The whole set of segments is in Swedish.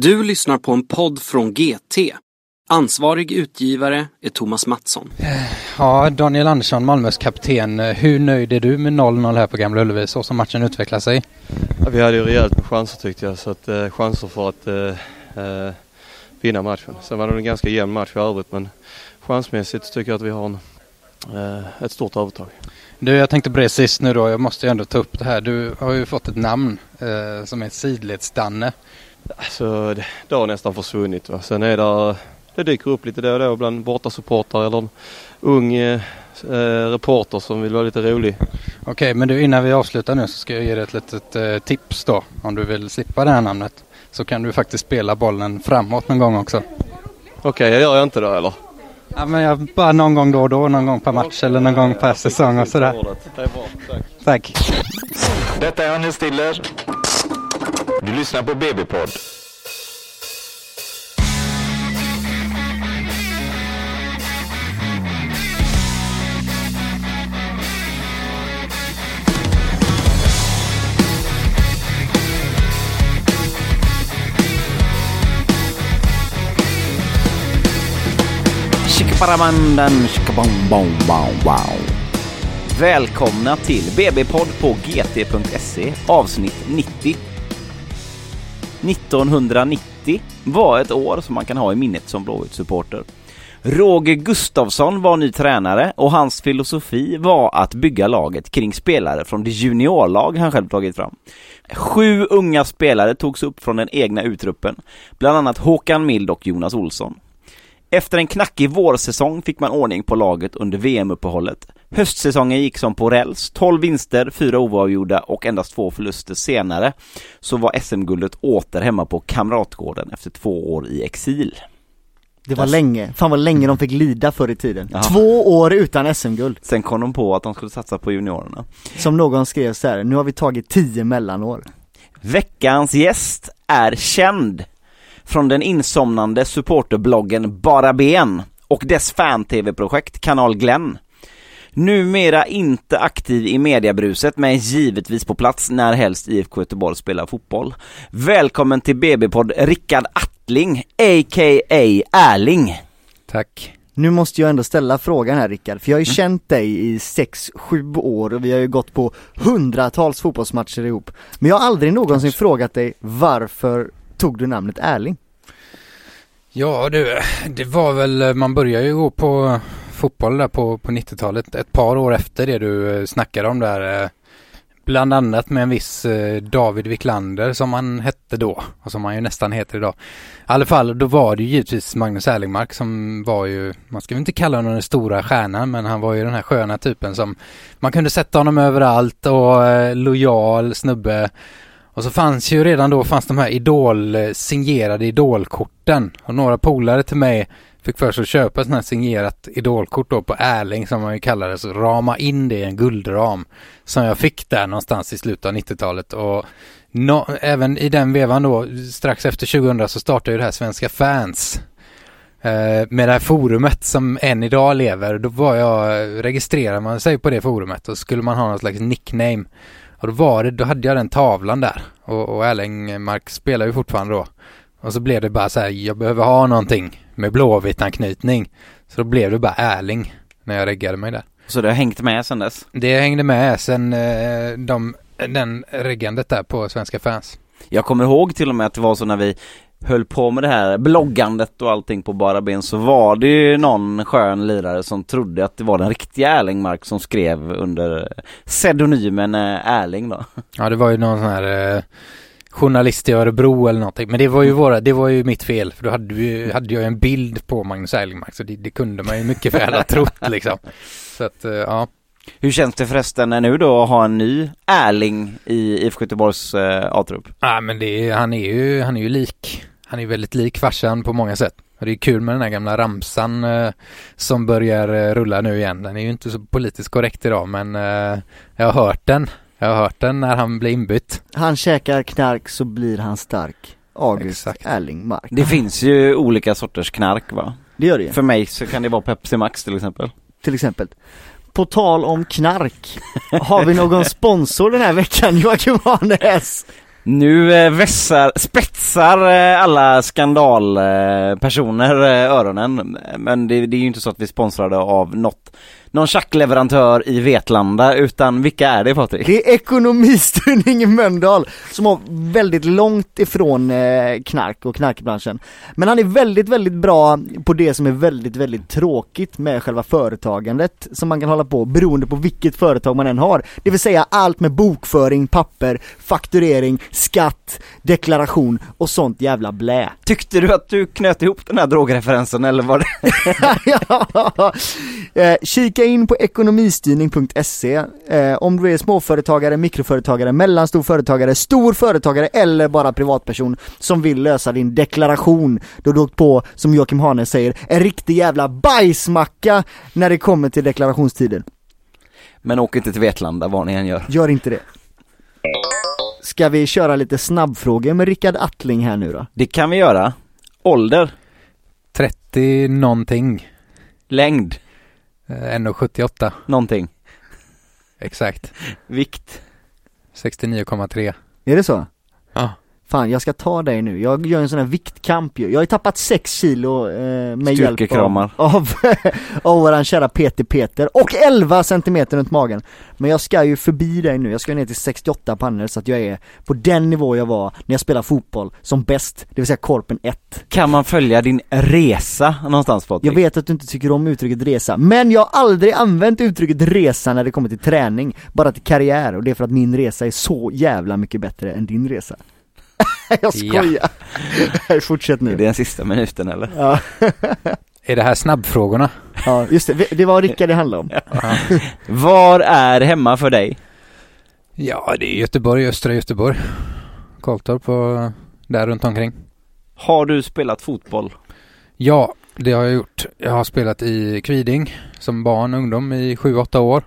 Du lyssnar på en podd från GT. Ansvarig utgivare är Thomas Mattsson. Ja, Daniel Andersson, Malmös kapten. Hur nöjd är du med 0-0 här på Gamla Ullevi så som matchen utvecklar sig? Ja, vi hade ju rejält med chanser tyckte jag, så att, eh, chanser för att eh, eh, vinna matchen. Sen var det en ganska jämn match i övrigt men chansmässigt tycker jag att vi har en, eh, ett stort övertag. Du, jag tänkte på det sist nu då. Jag måste ju ändå ta upp det här. Du har ju fått ett namn eh, som är Sidledsdanne. Så det, det har nästan försvunnit. Va? Sen är det, det dyker upp lite då och då bland bortasupportrar eller en ung eh, reporter som vill vara lite rolig. Okej, men du innan vi avslutar nu så ska jag ge dig ett litet eh, tips då. Om du vill slippa det här namnet. Så kan du faktiskt spela bollen framåt någon gång också. Okej, det gör jag inte då eller? Ja, men jag, bara någon gång då och då. Någon gång per match eller någon gång per säsong och sådär. Det är bra, tack. Tack. Detta är Hannes Stiller. Du lyssnar på BB-podd. Bong. Välkomna till BB-podd på gt.se avsnitt 90. 1990 var ett år som man kan ha i minnet som Blåvitt-supporter. Roger Gustafsson var ny tränare och hans filosofi var att bygga laget kring spelare från det juniorlag han själv tagit fram. Sju unga spelare togs upp från den egna utruppen, bland annat Håkan Mild och Jonas Olsson. Efter en knackig vårsäsong fick man ordning på laget under VM-uppehållet. Höstsäsongen gick som på räls, 12 vinster, 4 oavgjorda och endast två förluster senare så var SM-guldet åter hemma på Kamratgården efter två år i exil. Det var länge, fan vad länge de fick lida förr i tiden. Ja. Två år utan SM-guld. Sen kom de på att de skulle satsa på juniorerna. Som någon skrev så här, nu har vi tagit tio mellanår. Veckans gäst är känd från den insomnande supporterbloggen Bara Ben och dess fan-tv-projekt Kanal Glenn. Numera inte aktiv i mediabruset men givetvis på plats när helst IFK Göteborg spelar fotboll. Välkommen till BB-podd Rickard Attling, a.k.a. Erling. Tack. Nu måste jag ändå ställa frågan här Rickard, för jag har ju känt dig i sex, sju år och vi har ju gått på hundratals fotbollsmatcher ihop. Men jag har aldrig någonsin frågat dig varför tog du namnet Erling? Ja du, det var väl, man började ju gå på fotboll där på, på 90-talet ett par år efter det du eh, snackade om där. Eh, bland annat med en viss eh, David Wiklander som han hette då och som han ju nästan heter idag. I alla fall, då var det ju givetvis Magnus Erlingmark som var ju, man ska väl inte kalla honom den stora stjärnan, men han var ju den här sköna typen som man kunde sätta honom överallt och lojal snubbe. Och så fanns ju redan då fanns de här idol, signerade idolkorten och några polare till mig fick för sig att köpa ett sånt här signerat idolkort då på Erling som man ju kallar det, så rama in det i en guldram som jag fick där någonstans i slutet av 90-talet och no, även i den vevan då strax efter 2000 så startade ju det här Svenska fans eh, med det här forumet som än idag lever. Då var jag, registrerade man sig på det forumet och skulle man ha någon slags nickname och då var det, då hade jag den tavlan där och, och Erlingmark spelar ju fortfarande då. Och så blev det bara så här, jag behöver ha någonting med Blåvitt-anknytning. Så då blev det bara Erling när jag reggade mig där. Så det har hängt med sen dess. Det hängde med sen eh, de, den reggandet där på Svenska fans. Jag kommer ihåg till och med att det var så när vi höll på med det här bloggandet och allting på bara ben så var det ju någon skön lirare som trodde att det var den riktiga Erlingmark som skrev under pseudonymen eh, Erling då. Ja, det var ju någon sån här eh, journalist i Örebro eller någonting. Men det var ju våra, det var ju mitt fel. För då hade, vi, hade jag en bild på Magnus Erlingmark. Så det, det kunde man ju mycket väl ha trott liksom. Så att, eh, ja. Hur känns det förresten nu då att ha en ny Erling i IFK Göteborgs eh, A-trupp? Ja men det han är ju, han är ju lik. Han är väldigt lik farsan på många sätt. Och det är kul med den här gamla ramsan eh, som börjar eh, rulla nu igen. Den är ju inte så politiskt korrekt idag men eh, jag har hört den. Jag har hört den när han blir inbytt. Han käkar knark så blir han stark. August Exakt. Erlingmark. Det finns ju olika sorters knark va? Det gör det ju. För mig så kan det vara Pepsi Max till exempel. till exempel. På tal om knark, har vi någon sponsor den här veckan Joakim Arnäs? Nu eh, vässar, spetsar eh, alla skandalpersoner eh, öronen. Men det, det är ju inte så att vi är sponsrade av något, någon tjackleverantör i Vetlanda, utan vilka är det Patrik? Det är ekonomistyrning i Mölndal som har väldigt långt ifrån eh, knark och knarkbranschen. Men han är väldigt, väldigt bra på det som är väldigt, väldigt tråkigt med själva företagandet som man kan hålla på beroende på vilket företag man än har. Det vill säga allt med bokföring, papper, fakturering, skatt, deklaration och sånt jävla blä. Tyckte du att du knöt ihop den här drogreferensen eller var det? ja. eh, kika in på ekonomistyrning.se eh, om du är småföretagare, mikroföretagare, mellanstor företagare, stor företagare eller bara privatperson som vill lösa din deklaration då du åkt på, som Joakim Hane säger, en riktig jävla bajsmacka när det kommer till deklarationstiden. Men åk inte till Vetlanda vad ni än gör. Gör inte det. Ska vi köra lite snabbfrågor med Rickard Attling här nu då? Det kan vi göra. Ålder, 30 någonting. längd, 1,78 någonting, exakt. vikt. 69,3. Är det så? Ja. Fan, jag ska ta dig nu. Jag gör en sån här viktkamp ju. Jag har ju tappat 6 kilo eh, med hjälp av, av, av våran kära Peter Peter och 11 centimeter runt magen. Men jag ska ju förbi dig nu. Jag ska ner till 68 pannor så att jag är på den nivå jag var när jag spelade fotboll som bäst, det vill säga korpen 1. Kan man följa din resa någonstans Patrik? Jag vet att du inte tycker om uttrycket resa, men jag har aldrig använt uttrycket resa när det kommer till träning, bara till karriär och det är för att min resa är så jävla mycket bättre än din resa. jag skojar! Fortsätt Är det nu. den sista minuten eller? Ja. Är det här snabbfrågorna? ja, just det. Det var Rickard det handlade om. Var är hemma för dig? Ja, det är Göteborg, östra Göteborg. Karltorp och där runt omkring. Har du spelat fotboll? Ja, det har jag gjort. Jag har spelat i Kviding som barn och ungdom i 7-8 år.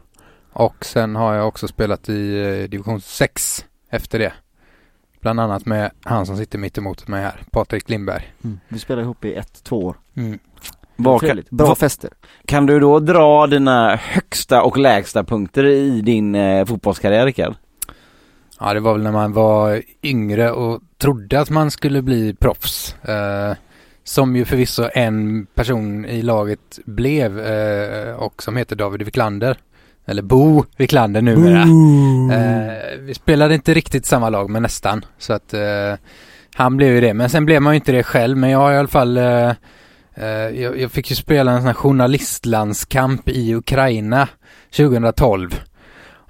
Och sen har jag också spelat i eh, division 6 efter det. Bland annat med han som sitter mitt emot mig här, Patrik Lindberg. Mm. Vi spelade ihop i ett, två år. Mm. Var. Bra var, fester. kan du då dra dina högsta och lägsta punkter i din eh, fotbollskarriär Rickard? Ja, det var väl när man var yngre och trodde att man skulle bli proffs. Eh, som ju förvisso en person i laget blev eh, och som heter David Wiklander. Eller Bo Wiklander numera. Eh, vi spelade inte riktigt samma lag men nästan. Så att eh, han blev ju det. Men sen blev man ju inte det själv. Men jag har i alla fall eh, eh, jag, jag fick ju spela en sån här journalistlandskamp i Ukraina 2012.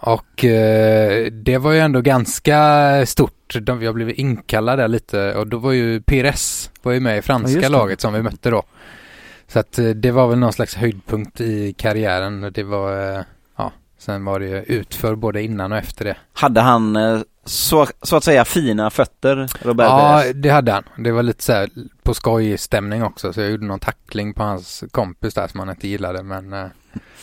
Och eh, det var ju ändå ganska stort. De, jag blev inkallad där lite och då var ju Pires var ju med i Ja, franska det. laget som vi mötte då. Så att eh, det var väl någon slags höjdpunkt i karriären. Det var, eh, ja, sen var det ju utför både innan och efter det. Hade han eh, så, så att säga fina fötter, Robert Ja, det hade han. Det var lite så här på skojstämning också. Så jag gjorde någon tackling på hans kompis där som han inte gillade. Men eh,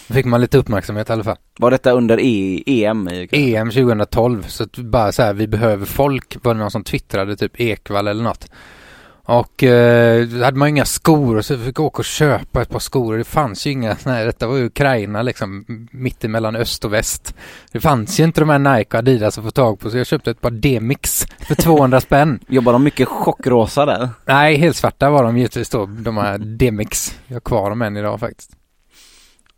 då fick man lite uppmärksamhet i alla fall. Var detta under e, EM? EM 2012. Så bara så här, vi behöver folk. Var det någon som twittrade typ Ekvall eller något. Och eh, då hade man ju inga skor och så fick jag åka och köpa ett par skor. och Det fanns ju inga, nej, detta var ju Ukraina liksom, mitt emellan öst och väst. Det fanns ju inte de här Nike och Adidas att få tag på så jag köpte ett par D-mix för 200 spänn. Jobbar de mycket chockrosa där? Nej, helt svarta var de givetvis då, de här D-mix. Jag har kvar dem än idag faktiskt.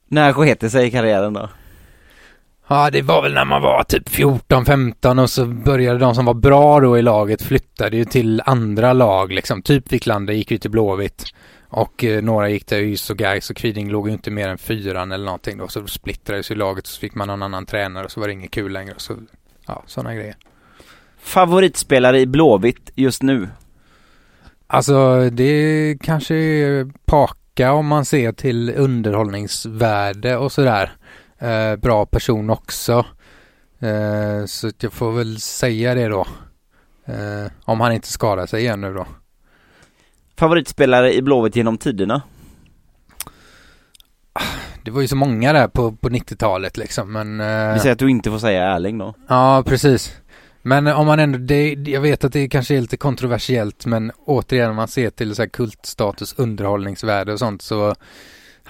När sket det sig i karriären då? Ja, det var väl när man var typ 14-15 och så började de som var bra då i laget flyttade ju till andra lag liksom. Typ Wiklander gick ju till Blåvitt. Och eh, några gick till ÖIS och Gais och Kviding låg ju inte mer än fyran eller någonting då. Så splittrades ju laget och så fick man någon annan tränare och så var det inget kul längre. Så, ja, sådana grejer. Favoritspelare i Blåvitt just nu? Alltså det kanske är Paka om man ser till underhållningsvärde och sådär. Eh, bra person också. Eh, så jag får väl säga det då. Eh, om han inte skadar sig igen nu då. Favoritspelare i Blåvitt genom tiderna? Det var ju så många där på, på 90-talet liksom men... eh, Vi säger att du inte får säga Erling då. Ja, precis. Men om man ändå, det, jag vet att det kanske är lite kontroversiellt men återigen om man ser till så här kultstatus, underhållningsvärde och sånt så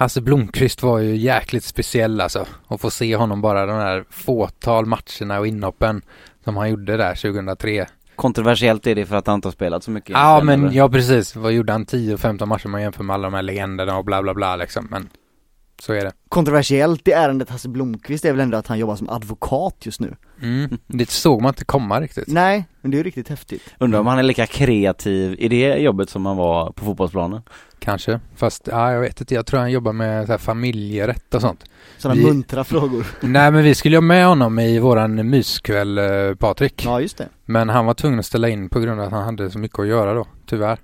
Hasse Blomqvist var ju jäkligt speciell alltså. Och få se honom bara de här fåtal matcherna och inhoppen som han gjorde där 2003. kontroversiellt är det för att han inte har spelat så mycket. Ja men eller? ja precis, vad gjorde han 10-15 matcher man jämför med alla de här legenderna och bla bla bla liksom men så är det. Kontroversiellt i ärendet Hasse Blomqvist är väl ändå att han jobbar som advokat just nu Mm. Det såg man inte komma riktigt. Nej, men det är ju riktigt häftigt Undrar om han är lika kreativ i det jobbet som han var på fotbollsplanen. Kanske, fast ja, jag vet inte, jag tror han jobbar med så här familjerätt och sånt. Sådana Vi- muntra frågor Nej men vi skulle ju ha med honom i våran myskväll eh, Patrik. Ja just det Men han var tvungen att ställa in på grund av att han hade så mycket att göra då, tyvärr.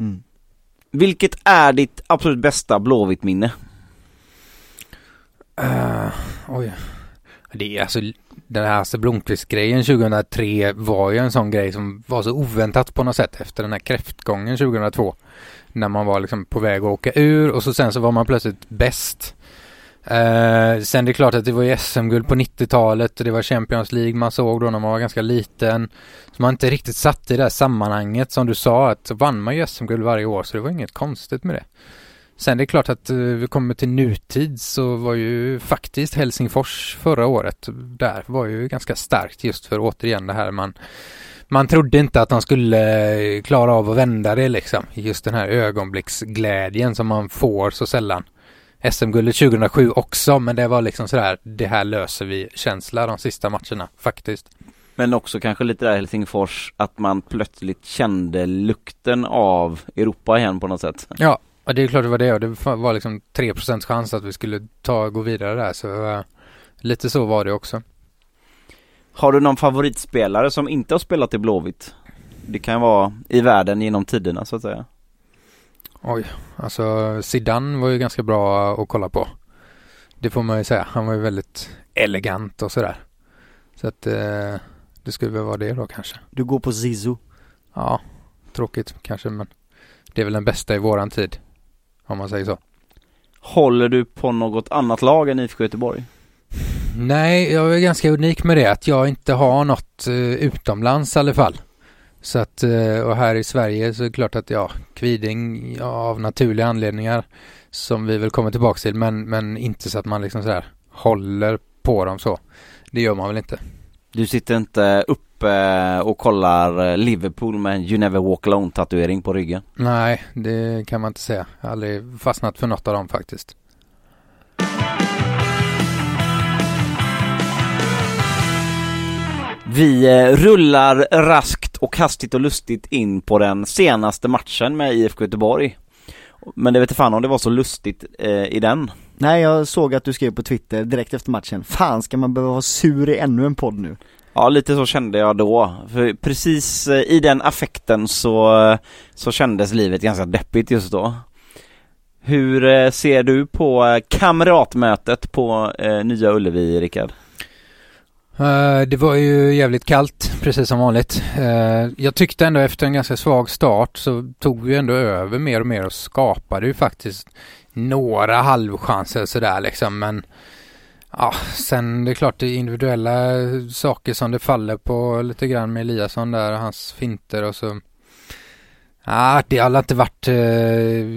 mm. Vilket är ditt absolut bästa Blåvitt-minne? Uh, oj. Det är alltså, den här Hasse Blomqvist-grejen 2003 var ju en sån grej som var så oväntat på något sätt efter den här kräftgången 2002. När man var liksom på väg att åka ur och så sen så var man plötsligt bäst. Eh, sen det är klart att det var ju SM-guld på 90-talet och det var Champions League man såg då när man var ganska liten. Så man inte riktigt satt i det här sammanhanget som du sa att så vann man ju SM-guld varje år så det var inget konstigt med det. Sen det är klart att eh, vi kommer till nutid så var ju faktiskt Helsingfors förra året där var ju ganska starkt just för återigen det här man man trodde inte att de skulle eh, klara av att vända det liksom. Just den här ögonblicksglädjen som man får så sällan. SM-guldet 2007 också men det var liksom sådär det här löser vi känsla de sista matcherna faktiskt. Men också kanske lite där Helsingfors, att man plötsligt kände lukten av Europa igen på något sätt. Ja, och det är klart det var det och det var liksom 3% chans att vi skulle ta gå vidare där så eh, lite så var det också. Har du någon favoritspelare som inte har spelat i Blåvitt? Det kan vara i världen genom tiderna så att säga. Oj, alltså Zidane var ju ganska bra att kolla på. Det får man ju säga. Han var ju väldigt elegant och sådär. Så att eh, det skulle väl vara det då kanske. Du går på Zizou Ja, tråkigt kanske men det är väl den bästa i våran tid. Om man säger så. Håller du på något annat lag än IFK Göteborg? Nej, jag är ganska unik med det att jag inte har något eh, utomlands i alla fall. Så att, eh, och här i Sverige så är det klart att ja, Kviding ja, av naturliga anledningar som vi väl kommer tillbaka till men, men inte så att man liksom sådär håller på dem så. Det gör man väl inte. Du sitter inte uppe och kollar Liverpool med en You Never Walk Alone tatuering på ryggen? Nej, det kan man inte säga. Jag har aldrig fastnat för något av dem faktiskt. Vi eh, rullar raskt och hastigt och lustigt in på den senaste matchen med IFK Göteborg. Men det vet inte fan om det var så lustigt eh, i den. Nej jag såg att du skrev på Twitter direkt efter matchen Fan ska man behöva vara sur i ännu en podd nu? Ja, lite så kände jag då. För precis eh, i den affekten så, eh, så kändes livet ganska deppigt just då. Hur eh, ser du på kamratmötet på eh, Nya Ullevi, Rickard? Det var ju jävligt kallt, precis som vanligt. Jag tyckte ändå efter en ganska svag start så tog vi ändå över mer och mer och skapade ju faktiskt några halvchanser sådär liksom. Men ja, sen det är klart det är individuella saker som det faller på lite grann med Eliasson där, och hans finter och så. Ja, det har inte varit, eh,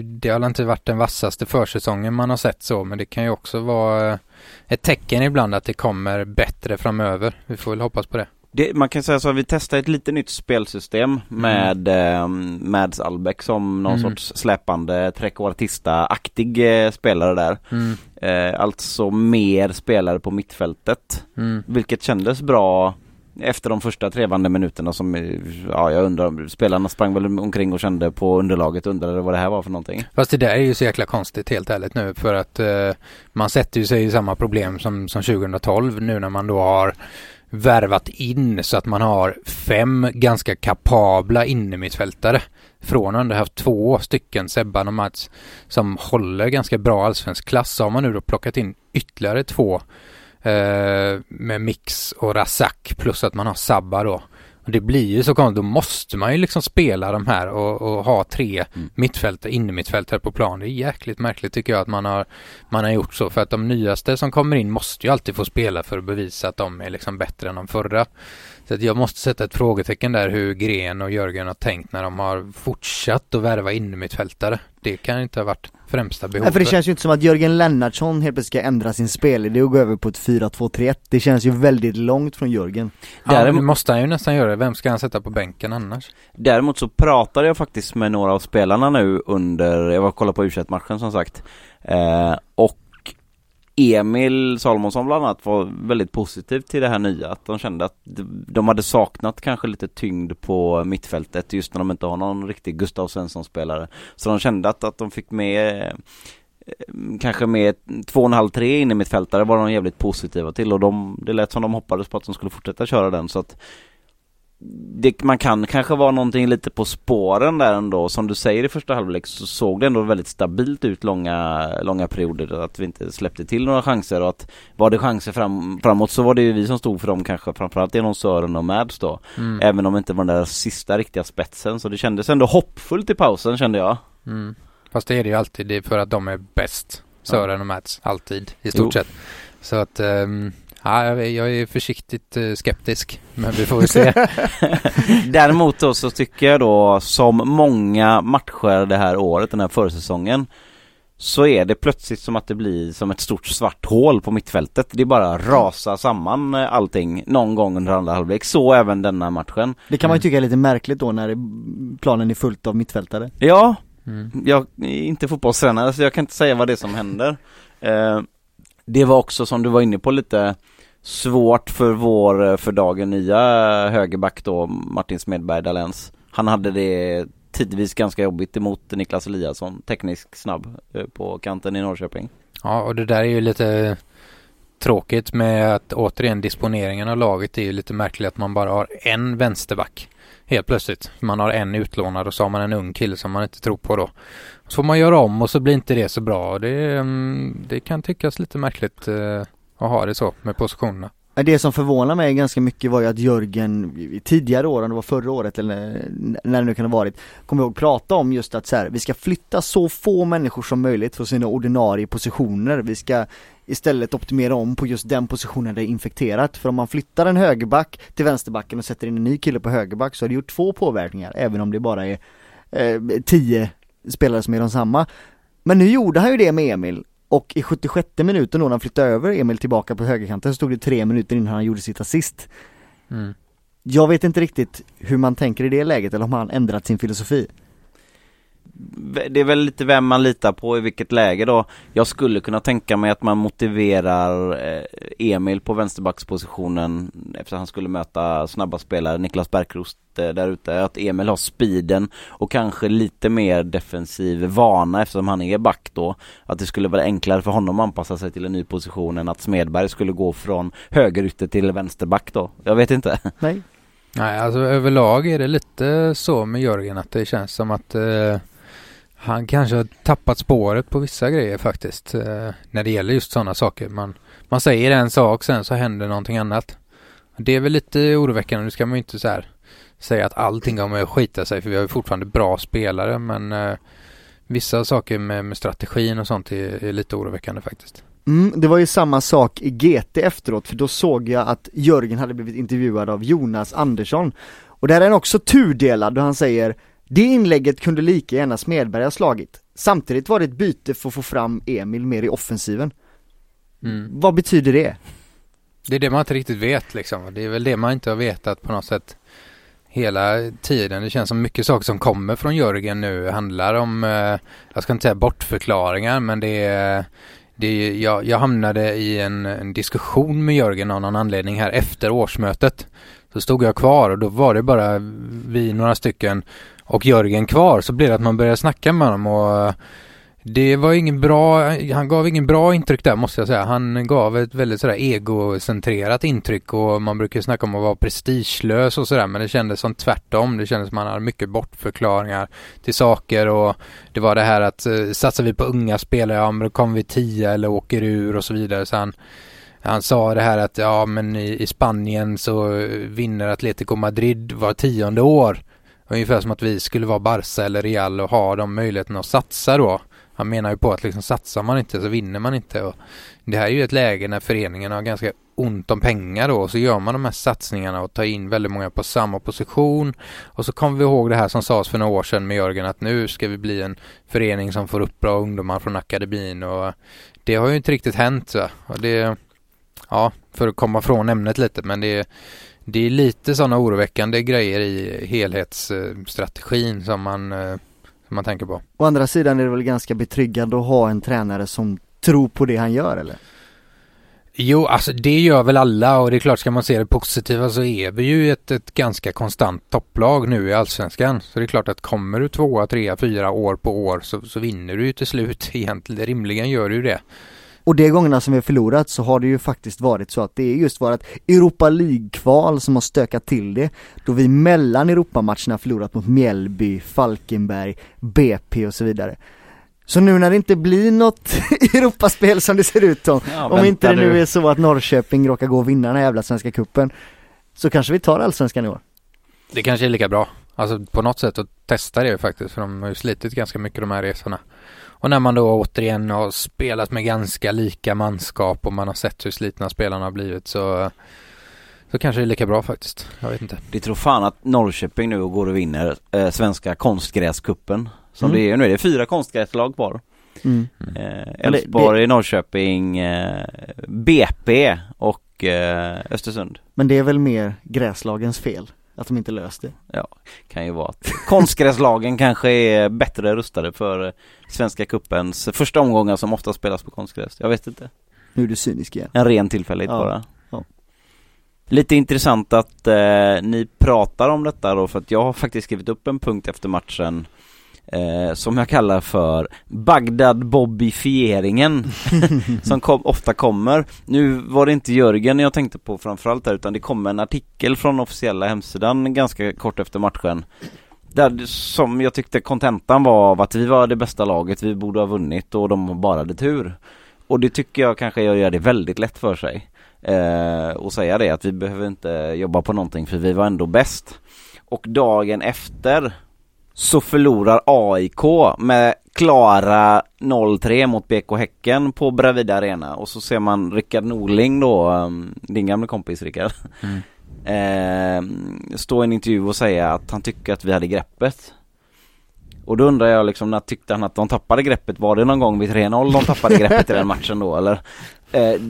det har inte varit den vassaste försäsongen man har sett så, men det kan ju också vara ett tecken ibland att det kommer bättre framöver. Vi får väl hoppas på det. Det, man kan säga så att vi testar ett lite nytt spelsystem med eh, Mads Albeck som någon Mm. sorts släpande trequartista-aktig eh, spelare där. Mm, Eh, alltså mer spelare på mittfältet. mm. Vilket kändes bra efter de första trevande minuterna som, eh, ja jag undrar, spelarna sprang väl omkring och kände på underlaget, undrade vad det här var för någonting. Fast det där är ju så jäkla konstigt helt ärligt nu för att eh, man sätter ju sig i samma problem som, som 2012 nu när man då har värvat in så att man har fem ganska kapabla innermittfältare. Från att ha haft två stycken, Sebban och Mats, som håller ganska bra allsvensk klass. Så har man nu då plockat in ytterligare två eh, med Mix och Razak plus att man har Sabba då. Det blir ju så konstigt, då måste man ju liksom spela de här och, och ha tre Mm. mittfältare, innermittfältare på plan. Det är jäkligt märkligt tycker jag att man har, man har gjort så. För att de nyaste som kommer in måste ju alltid få spela för att bevisa att de är liksom bättre än de förra. Så att jag måste sätta ett frågetecken där hur Gren och Jörgen har tänkt när de har fortsatt att värva innermittfältare. Det kan inte ha varit främsta Nej, behovet. för det känns ju inte som att Jörgen Lennartsson helt plötsligt ska ändra sin spelidé och gå över på ett 4-2-3-1 Det känns ju väldigt långt från Jörgen ja, det Däremot, måste han ju nästan göra. Vem ska han sätta på bänken annars? däremot så pratade jag faktiskt med några av spelarna nu under, jag var och kollade på u matchen som sagt. Eh, och Emil Salomonsson bland annat var väldigt positiv till det här nya. Att de kände att de hade saknat kanske lite tyngd på mittfältet just när de inte har någon riktig Gustav Svensson-spelare. Så de kände att, att de fick med eh, kanske med två och en halv, tre in i mittfältare var de jävligt positiva till och de, det lät som de hoppades på att de skulle fortsätta köra den så att det, man kan kanske vara någonting lite på spåren där ändå. Som du säger i första halvlek så såg det ändå väldigt stabilt ut långa, långa perioder. Att vi inte släppte till några chanser och att var det chanser fram, framåt så var det ju vi som stod för dem kanske framförallt genom Sören och Mads då. Mm. Även om det inte var den där sista riktiga spetsen så det kändes ändå hoppfullt i pausen kände jag. Mm. Fast det är det ju alltid. Det är för att de är bäst. Sören och Mats. Alltid. I stort Jo. sett. Så att ehm, ja, jag är- försiktigt eh, skeptisk. Men vi får väl se. Däremot då så tycker jag då som många matcher det här året, den här försäsongen så är det plötsligt som att det blir som ett stort svart hål på mittfältet. Det bara rasar samman eh, allting någon gång under andra halvlek. Så även denna matchen. Det kan man ju Mm. tycka är lite märkligt då när planen är fullt av mittfältare Ja, Mm. jag är inte fotbollstränare så jag kan inte säga vad det är som händer. Eh, det var också som du var inne på lite svårt för vår eh, för dagen nya högerback då, Martin Smedberg Dalens. Han hade det tidvis ganska jobbigt emot Niklas Eliasson, teknisk snabb eh, på kanten i Norrköping. Ja, och det där är ju lite tråkigt med att återigen disponeringen av laget är ju lite märkligt att man bara har en vänsterback. Helt plötsligt. Man har en utlånad och så har man en ung kille som man inte tror på då. Så får man göra om och så blir inte det så bra. Det, mm, det kan tyckas lite märkligt eh, att ha det så med positionerna. Det som förvånar mig ganska mycket var ju att Jörgen i tidigare år, om det var förra året eller när det nu kan ha varit, kommer ihåg prata om just att så här, vi ska flytta så få människor som möjligt från sina ordinarie positioner. Vi ska istället optimera om på just den positionen där det är infekterat. För om man flyttar en högerback till vänsterbacken och sätter in en ny kille på högerback så har det gjort två påverkningar, även om det bara är eh, tio spelare som är de samma. Men nu gjorde han ju det med Emil och i 76 minuten då när han flyttade över Emil tillbaka på högerkanten så stod det tre minuter innan han gjorde sitt assist. Mm. Jag vet inte riktigt hur man tänker i det läget eller om han ändrat sin filosofi. Det är väl lite vem man litar på i vilket läge då. Jag skulle kunna tänka mig att man motiverar eh, Emil på vänsterbackspositionen efter han skulle möta snabba spelare, Niklas Bärkrost eh, där ute. Att Emil har speeden och kanske lite mer defensiv vana eftersom han är back då. Att det skulle vara enklare för honom att anpassa sig till en ny position än att Smedberg skulle gå från högerytter till vänsterback då. Jag vet inte. Nej. Nej, alltså överlag är det lite så med Jörgen att det känns som att eh, han kanske har tappat spåret på vissa grejer faktiskt. Eh, när det gäller just sådana saker. Man, man säger en sak sen så händer någonting annat. Det är väl lite oroväckande. Nu ska man ju inte så här säga att allting kommer att skita sig för vi har ju fortfarande bra spelare men eh, vissa saker med, med strategin och sånt är, är lite oroväckande faktiskt. Mm, det var ju samma sak i GT efteråt för då såg jag att Jörgen hade blivit intervjuad av Jonas Andersson och där är han också tudelad då han säger det inlägget kunde lika gärna Smedberg ha slagit Samtidigt var det ett byte för att få fram Emil mer i offensiven Mm. Vad betyder det? Det är det man inte riktigt vet liksom. Det är väl det man inte har vetat på något sätt hela tiden. Det känns som mycket saker som kommer från Jörgen nu handlar om, eh, jag ska inte säga bortförklaringar, men det är, det jag, jag hamnade i en, en diskussion med Jörgen av någon anledning här efter årsmötet. Så stod jag kvar och då var det bara vi några stycken och Jörgen kvar så blev det att man började snacka med honom och eh, det var ingen bra, han gav ingen bra intryck där måste jag säga. Han gav ett väldigt sådär egocentrerat intryck och man brukar snacka om att vara prestigelös och sådär men det kändes som tvärtom. Det kändes som att han hade mycket bortförklaringar till saker och det var det här att eh, satsar vi på unga spelare, ja men då kommer vi tia eller åker ur och så vidare. Så han, han sa det här att ja men i, i Spanien så vinner Atletico Madrid var tionde år. Ungefär som att vi skulle vara Barca eller Real och ha de möjligheterna att satsa då. Han menar ju på att liksom satsar man inte så vinner man inte. Och det här är ju ett läge när föreningen har ganska ont om pengar då och så gör man de här satsningarna och tar in väldigt många på samma position och så kommer vi ihåg det här som sades för några år sedan med Jörgen att nu ska vi bli en förening som får upp bra ungdomar från akademin och det har ju inte riktigt hänt så. Och det, ja, för att komma från ämnet lite men det, det är lite sådana oroväckande grejer i helhetsstrategin som man, eh, som man tänker på. Å andra sidan är det väl ganska betryggande att ha en tränare som tror på det han gör eller? Jo, alltså det gör väl alla och det är klart ska man se det positiva så är vi ju ett, ett ganska konstant topplag nu i Allsvenskan. Så det är klart att kommer du tvåa, trea, fyra år på år så, så vinner du ju till slut egentligen. Rimligen gör du ju det. Och de gångerna som vi har förlorat så har det ju faktiskt varit så att det är just vårt Europa League-kval som har stökat till det. Då vi mellan Europamatcherna förlorat mot Mjällby, Falkenberg, BP och så vidare. Så nu när det inte blir något Europaspel som det ser ut som, Ja, om inte det nu är så att Norrköping råkar gå och vinna den här jävla Svenska Cupen, så kanske vi tar Allsvenskan i år. Det kanske är lika bra. Alltså på något sätt att testa det faktiskt för de har ju slitit ganska mycket de här resorna. Och när man då återigen har spelat med ganska lika manskap och man har sett hur slitna spelarna har blivit så så kanske det är lika bra faktiskt. Jag vet inte. Det tror fan att Norrköping nu går och vinner eh, Svenska konstgräskuppen. Som Mm. det är nu är det fyra konstgräslag kvar. Mm. Eh, Norrköping, eh, BP och eh, Östersund. Men det är väl mer gräslagens fel, att de inte löst det. Ja, kan ju vara att konstgräslagen kanske är bättre rustade för eh, Svenska kuppens första omgångar som ofta spelas på konstgräs. Jag vet inte. Nu är du cynisk igen. En ren tillfällighet Ja, bara. ja. Lite intressant att eh, ni pratar om detta då för att jag har faktiskt skrivit upp en punkt efter matchen eh, som jag kallar för Bagdad Bobbifieringen som kom, ofta kommer. Nu var det inte Jörgen jag tänkte på framförallt där utan det kom en artikel från officiella hemsidan ganska kort efter matchen där som jag tyckte kontentan var av att vi var det bästa laget, vi borde ha vunnit och de bara hade tur. Och det tycker jag kanske gör det väldigt lätt för sig. Eh, och säga det att vi behöver inte jobba på någonting för vi var ändå bäst. Och dagen efter så förlorar AIK med klara 0-3 mot BK Häcken på Bravida Arena och så ser man Rickard Norling då, um, din gamla kompis Rickard, Mm. eh, stå i en intervju och säga att han tycker att vi hade greppet. Och då undrar jag liksom, när tyckte han att de tappade greppet? Var det någon gång vid 3-0 de tappade greppet i den matchen då eller? Eh,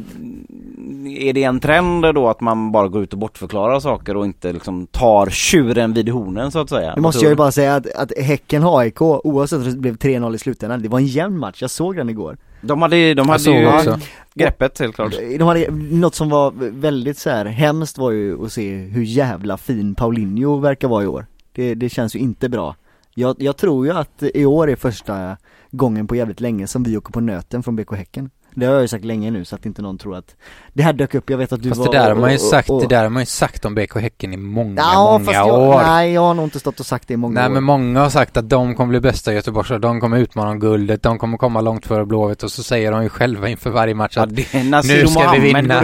är det en trend då att man bara går ut och bortförklarar saker och inte liksom tar tjuren vid hornen så att säga? Nu måste jag ju bara säga att, att Häcken-AIK, oavsett om det blev 3-0 i slutändan, det var en jämn match, jag såg den igår. De hade, de hade ju också. greppet helt klart. De hade, något som var väldigt så här hemskt var ju att se hur jävla fin Paulinho verkar vara i år. Det, det känns ju inte bra. Jag, jag tror ju att i år är första gången på jävligt länge som vi åker på nöten från BK Häcken. Det har jag ju sagt länge nu så att inte någon tror att det här dök upp, jag vet att du Fast var det där har man ju och- sagt, och- det där har man ju sagt om BK Häcken i många, Ja, fast många jag, år. nej jag har nog inte stått och sagt det i många Nej år. men många har sagt att de kommer bli bästa i Göteborg, de kommer utmana om guldet, de kommer komma långt före Blåvitt och så säger de ju själva inför varje match Ja, att det, Nu ska vi vinna.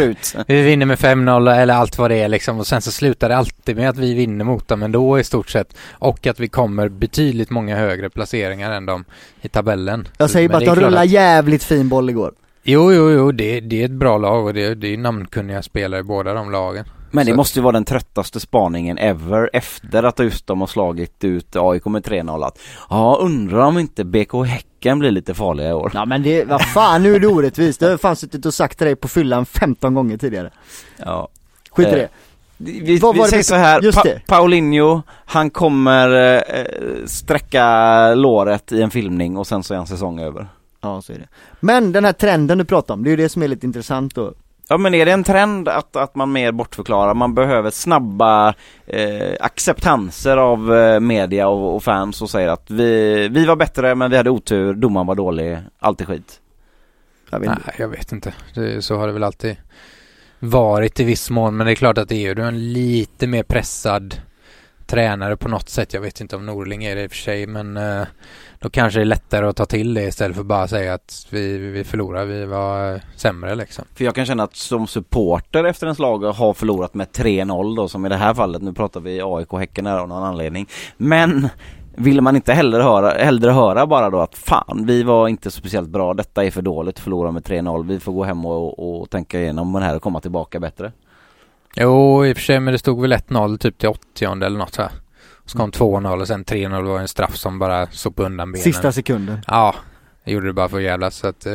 vi vinner med 5-0 eller allt vad det är liksom och sen så slutar det alltid med att vi vinner mot dem ändå i stort sett och att vi kommer betydligt många högre placeringar än dem i tabellen. Jag säger bara att de rullar jävligt fin boll igår. Jo, jo, jo, det, det är ett bra lag och det, det är namnkunniga spelare i båda de lagen. Men det Så- måste ju vara den tröttaste spaningen ever efter att just de har slagit ut AIK med 3-0 att Ja, undrar om inte BK Häcken blir lite farliga i år. Ja men det, vad fan nu är det orättvist, det har jag fan suttit och sagt till dig på fyllan 15 gånger tidigare. Ja. Skit i Eh, det. Vi, Vad vi säger så här, just pa- det. Paulinho, han kommer eh, sträcka låret i en filmning och sen så är en säsong över. Ja så är det. Men den här trenden du pratar om, det är ju det som är lite intressant då. Ja men är det en trend att, att man mer bortförklarar? Man behöver snabba eh, acceptanser av eh, media och, och fans och säger att vi, vi var bättre men vi hade otur, domaren var dålig, allt är skit. Jag vet inte. Nej, jag vet inte. Det, så har det väl alltid varit i viss mån. Men det är klart att det är ju en lite mer pressad tränare på något sätt. Jag vet inte om Norling är det i och för sig. Men eh, då kanske det är lättare att ta till det istället för bara säga att vi, vi förlorar. Vi var eh, sämre liksom. För jag kan känna att som supporter efter en slag har förlorat med 3-0 då som i det här fallet, nu pratar vi AIK Häcken här av någon anledning. Men Vill man inte hellre höra, hellre höra bara då att fan vi var inte speciellt bra, detta är för dåligt, förlora med 3-0, vi får gå hem och, och tänka igenom det här och komma tillbaka bättre. Jo, i och för sig, men det stod väl 1-0 typ till 80 eller något så här. Så kom 2-0 och sen 3-0 var en straff som bara sopade undan benen. Sista sekunden. Ja, jag gjorde det bara för att jävlas så att, eh,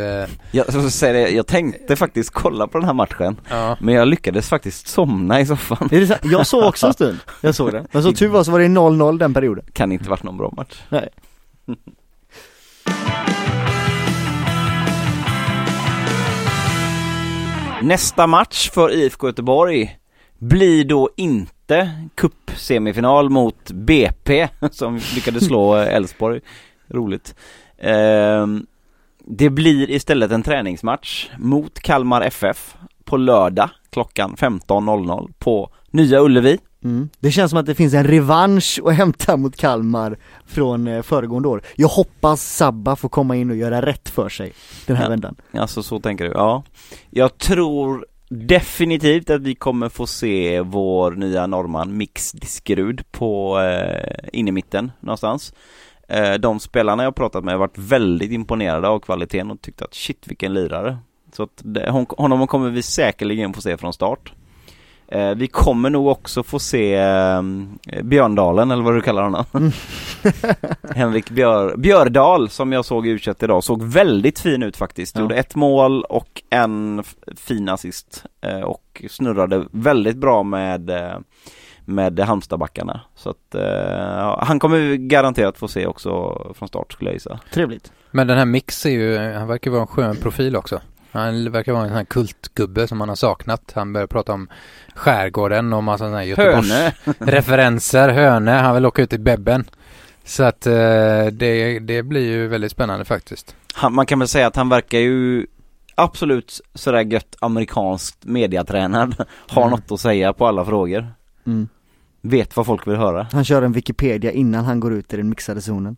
Jag, så säger det, jag tänkte faktiskt kolla på den här matchen, ja. men jag lyckades faktiskt somna i soffan. Är det så? Jag såg också en stund, jag såg det. Men så tur var så var det 0-0 den perioden. Kan inte varit någon bra match. Nej. Nästa match för IFK Göteborg blir då inte cupsemifinal mot BP som lyckades slå Elfsborg. Roligt. Ehm, det blir istället en träningsmatch mot Kalmar FF på lördag klockan 15.00 på Nya Ullevi. Mm. Det känns som att det finns en revansch att hämta mot Kalmar från eh, föregående år. Jag hoppas Sabba får komma in och göra rätt för sig den här Ja. vändan. Alltså så tänker du? Ja. Jag tror definitivt att vi kommer få se vår nya norrman Mix Diskerud på eh, in i mitten någonstans. Eh, de spelarna jag pratat med har varit väldigt imponerade av kvaliteten och tyckt att shit vilken lirare. Så att det, hon, honom kommer vi säkerligen få se från start. Eh, vi kommer nog också få se eh, Björndalen eller vad du kallar honom. Henrik Björ, Björdal som jag såg i u idag såg väldigt fin ut faktiskt. Ja. Gjorde ett mål och en fin assist eh, och snurrade väldigt bra med eh, med Halmstadbackarna. Så att eh, han kommer garanterat få se också från start skulle jag gissa. Trevligt. Men den här Mix är ju, han verkar vara en skön profil också. Han verkar vara en sån här kultgubbe som man har saknat. Han börjar prata om skärgården och massa sådana här Göteborgs Hönö! referenser, Hönö, han vill åka ut i Bebben. Så att eh, det, det blir ju väldigt spännande faktiskt. Han, man kan väl säga att han verkar ju absolut sådär gött amerikanskt mediatränad. Har Mm. något att säga på alla frågor. Mm. Vet vad folk vill höra. Han kör en Wikipedia innan han går ut i den mixade zonen.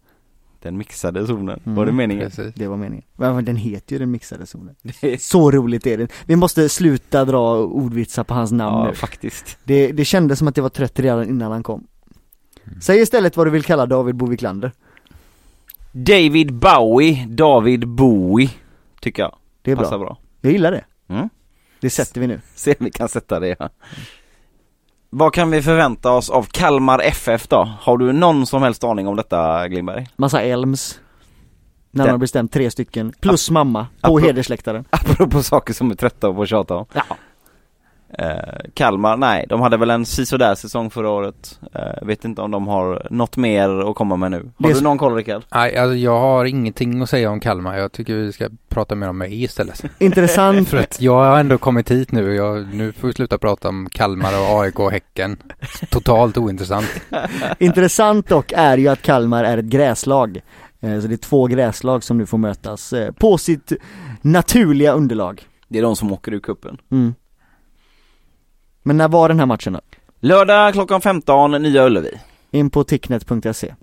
Den mixade zonen. Mm. Var det meningen? Precis. Det var meningen. Men den heter ju den mixade zonen. Så roligt är det. Vi måste sluta dra ordvitsar på hans namn Ja, nu. faktiskt. Det, det kändes som att det var trött redan innan han kom. Säg istället vad du vill kalla David Boviklander. David Bowie, David Bowie, tycker jag. Det är Passar bra. bra. Jag gillar det. Mm. Det sätter vi nu. Se om vi kan sätta det ja. Vad kan vi förvänta oss av Kalmar FF då? Har du någon som helst aning om detta Glimberg? Massa Elms. Närmare bestämt tre stycken. Plus mamma. På hedersläktaren. Apropå saker som är trötta på att tjata om. Ja. Eh, Kalmar, nej, de hade väl en sisådär säsong förra året. Eh, vet inte om de har något mer att komma med nu. Har Det du någon koll Rickard? Nej, alltså, jag har ingenting att säga om Kalmar. Jag tycker vi ska prata mer om mig istället. Intressant. För att jag har ändå kommit hit nu. Jag, nu får vi sluta prata om Kalmar och AIK och Häcken. Totalt ointressant. Intressant dock är ju att Kalmar är ett gräslag. Eh, Så det är två gräslag som nu får mötas eh, på sitt naturliga underlag. Det är de som åker ur kuppen. Mm. Men när var den här matchen då? Lördag klockan 15, Nya Ullevi. In på ticknet.se.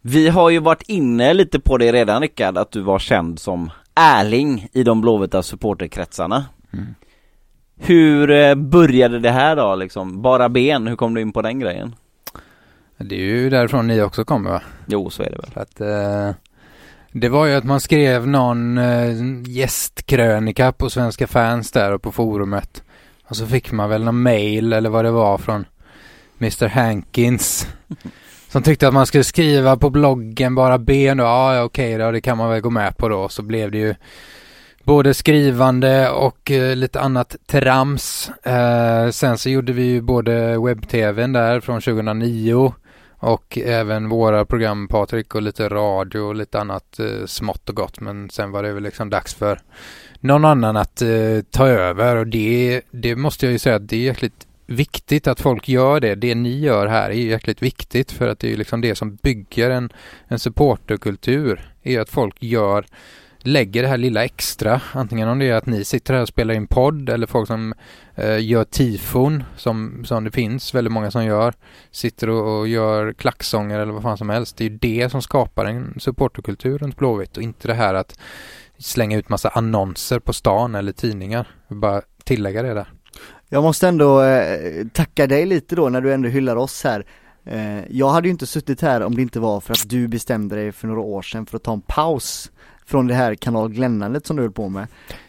Vi har ju varit inne lite på det redan Rickard, att du var känd som Erling i de blåvita supporterkretsarna. Mm. Hur eh, började det här då liksom? Bara ben, hur kom du in på den grejen? Det är ju därifrån ni också kommer va? Jo, så är det väl. Att, eh, det var ju att man skrev någon eh, gästkrönika på Svenska fans där och på forumet. Och så fick man väl någon mail eller vad det var från Mr Hankins. Som tyckte att man skulle skriva på bloggen bara ben och ja, okej då, det kan man väl gå med på då. Så blev det ju både skrivande och eh, lite annat trams. Eh, sen så gjorde vi ju både webb-tvn där från 2009 och även våra program Patrik och lite radio och lite annat eh, smått och gott. Men sen var det väl liksom dags för någon annan att eh, ta över och det, det måste jag ju säga att det är jäkligt viktigt att folk gör det. Det ni gör här är ju jäkligt viktigt för att det är ju liksom det som bygger en, en supporterkultur. är ju att folk gör lägger det här lilla extra, antingen om det är att ni sitter här och spelar in podd eller folk som eh, gör tifon som, som det finns väldigt många som gör sitter och, och gör klacksånger eller vad fan som helst. Det är ju det som skapar en supporterkultur runt Blåvitt och inte det här att slänga ut massa annonser på stan eller tidningar. Bara tillägga det där. Jag måste ändå eh, tacka dig lite då när du ändå hyllar oss här. Eh, jag hade ju inte suttit här om det inte var för att du bestämde dig för några år sedan för att ta en paus från det här kanal Glännandet som du höll på med.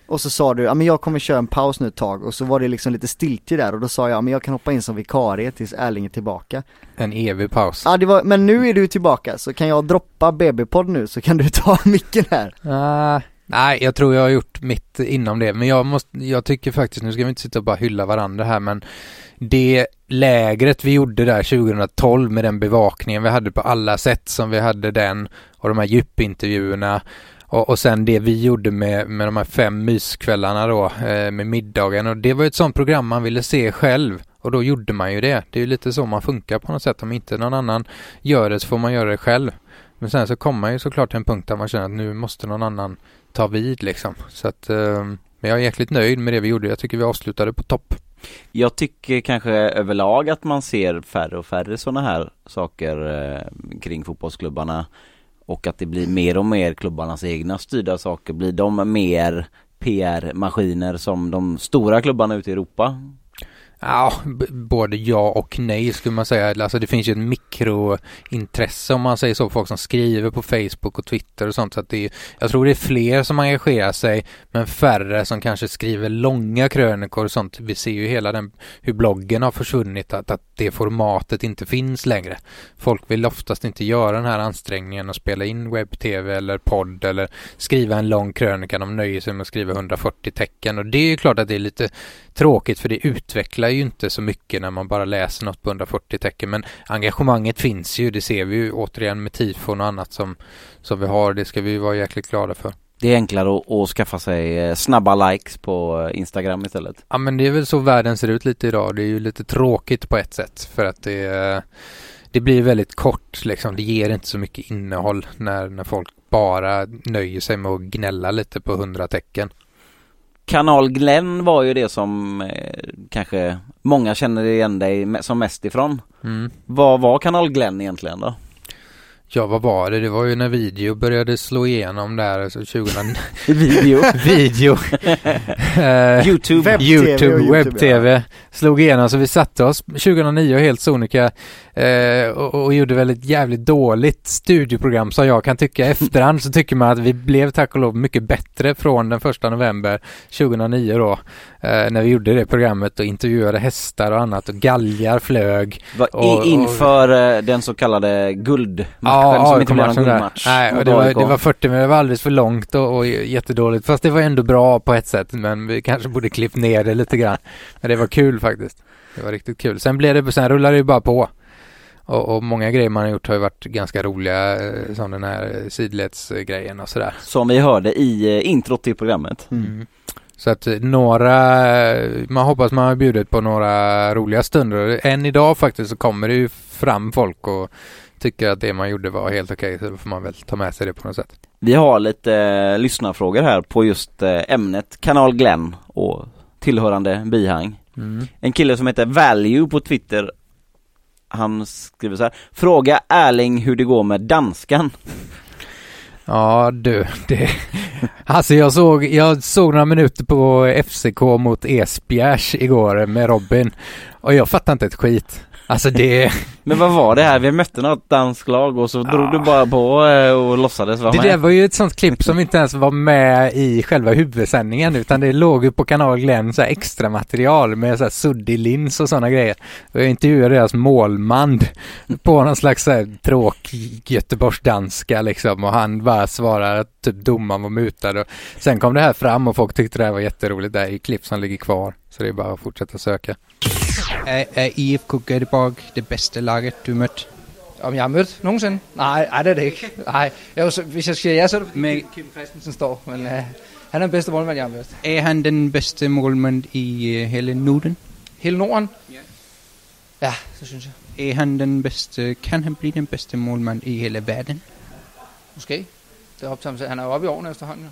Och så sa du, ja men jag kommer köra en paus nu ett tag och så var det liksom lite stiltje där och då sa jag, men jag kan hoppa in som vikarie tills Erling är tillbaka. En evig paus. Ja det var, men nu är du tillbaka så kan jag droppa BB-podd nu så kan du ta micken här. Ah, nej, jag tror jag har gjort mitt inom det. Men jag måste, jag tycker faktiskt, nu ska vi inte sitta och bara hylla varandra här, men det lägret vi gjorde där 2012 med den bevakningen vi hade på alla sätt som vi hade den och de här djupintervjuerna och, och sen det vi gjorde med, med de här fem myskvällarna då eh, med middagen och det var ett sånt program man ville se själv och då gjorde man ju det. Det är ju lite så man funkar på något sätt. Om inte någon annan gör det så får man göra det själv. Men sen så kommer man ju såklart till en punkt där man känner att nu måste någon annan ta vid liksom. Så att, ehm, men jag är jäkligt nöjd med det vi gjorde. Jag tycker vi avslutade på topp. Jag tycker kanske överlag att man ser färre och färre sådana här saker eh, kring fotbollsklubbarna och att det blir mer och mer klubbarnas egna styrda saker. Blir de mer PR-maskiner som de stora klubbarna ute i Europa? Ja, både ja och nej skulle man säga. Alltså det finns ju ett mikrointresse om man säger så. Folk som skriver på Facebook och Twitter och sånt. Så att det är, jag tror det är fler som engagerar sig men färre som kanske skriver långa krönikor och sånt. Vi ser ju hela den, hur bloggen har försvunnit. Att, att det formatet inte finns längre. Folk vill oftast inte göra den här ansträngningen och spela in webb-tv eller podd eller skriva en lång krönika. De nöjer sig med att skriva 140 tecken och det är ju klart att det är lite tråkigt för det utvecklar ju inte så mycket när man bara läser något på 140 tecken men engagemanget finns ju, det ser vi ju återigen med tifon och annat som, som vi har, det ska vi vara jäkligt glada för. Det är enklare att, att skaffa sig eh, snabba likes på eh, Instagram istället. Ja men det är väl så världen ser ut lite idag, det är ju lite tråkigt på ett sätt för att det det blir väldigt kort liksom, det ger inte så mycket innehåll när, när folk bara nöjer sig med att gnälla lite på 100 tecken. Kanal Glenn var ju det som eh, kanske många känner igen dig som mest ifrån. Mm. Vad var Kanal Glenn egentligen då? Ja, vad var det? Det var ju när video började slå igenom där, alltså 2000... Video? video. Eh, Youtube? Webb- Youtube, och YouTube, webb-tv slog igenom så vi satte oss 2009 helt sonika eh, och, och gjorde väl ett jävligt dåligt studioprogram som jag kan tycka efterhand så tycker man att vi blev tack och lov mycket bättre från den första november 2009 då eh, när vi gjorde det programmet och intervjuade hästar och annat och galgar flög. Va, Och- i, och- inför eh, den så kallade guldmatchen som inte blev någon guldmatch. Nej, och det var, det var 40 men det var alldeles för långt och, och jättedåligt. Fast det var ändå bra på ett sätt men vi kanske borde klippt ner det lite grann. Men det var kul faktiskt. Det var riktigt kul. Sen blev det, sen rullade det ju bara på. Och, och många grejer man har gjort har ju varit ganska roliga, eh, som den här eh, sidledsgrejen och sådär. Som vi hörde i eh, introt till programmet. Mm. Så att några, man hoppas man har bjudit på några roliga stunder. Än idag faktiskt så kommer det ju fram folk och tycker att det man gjorde var helt okej. Så då får man väl ta med sig det på något sätt. Vi har lite eh, lyssnarfrågor här på just eh, ämnet Kanal Glenn och tillhörande bihang. Mm. En kille som heter Value på Twitter han skriver så här Fråga Erling hur det går med danskan Ja du, det... Alltså jag såg, jag såg några minuter på FCK mot Esbjergs igår med Robin och jag fattar inte ett skit. Alltså det, Men vad var det här? Vi mötte något danskt lag och så drog Ja. du bara på eh, och låtsades vara det med där var ju ett sånt klipp som inte ens var med i själva huvudsändningen utan det låg ju på kanal Glenn så extra material med så här suddig lins och sådana grejer. Och jag intervjuade deras målman på någon slags så här tråkig göteborgsdanska liksom och han bara svarade att typ domaren var mutad och sen kom det här fram och folk tyckte det här var jätteroligt. Det här är ju klipp som ligger kvar så det är bara att fortsätta söka. Er, er IFK Göteborg det bedste laget, du mødt? Om jeg har mødt nogensinde? Nej, ej, det er det ikke. Nej, er så- hvis jeg siger ja, så er det Men- Kim Christensen står. Men uh, han er den bedste målmand, jeg har mødt. Er han den bedste målmand i uh, hele Norden? Hele Norden? Ja. Ja, så synes jeg. Er han den bedste, kan han blive den bedste målmand i hele verden? Måske. Det er op til ham selv. Han er jo oppe i årene efterhånden. jo.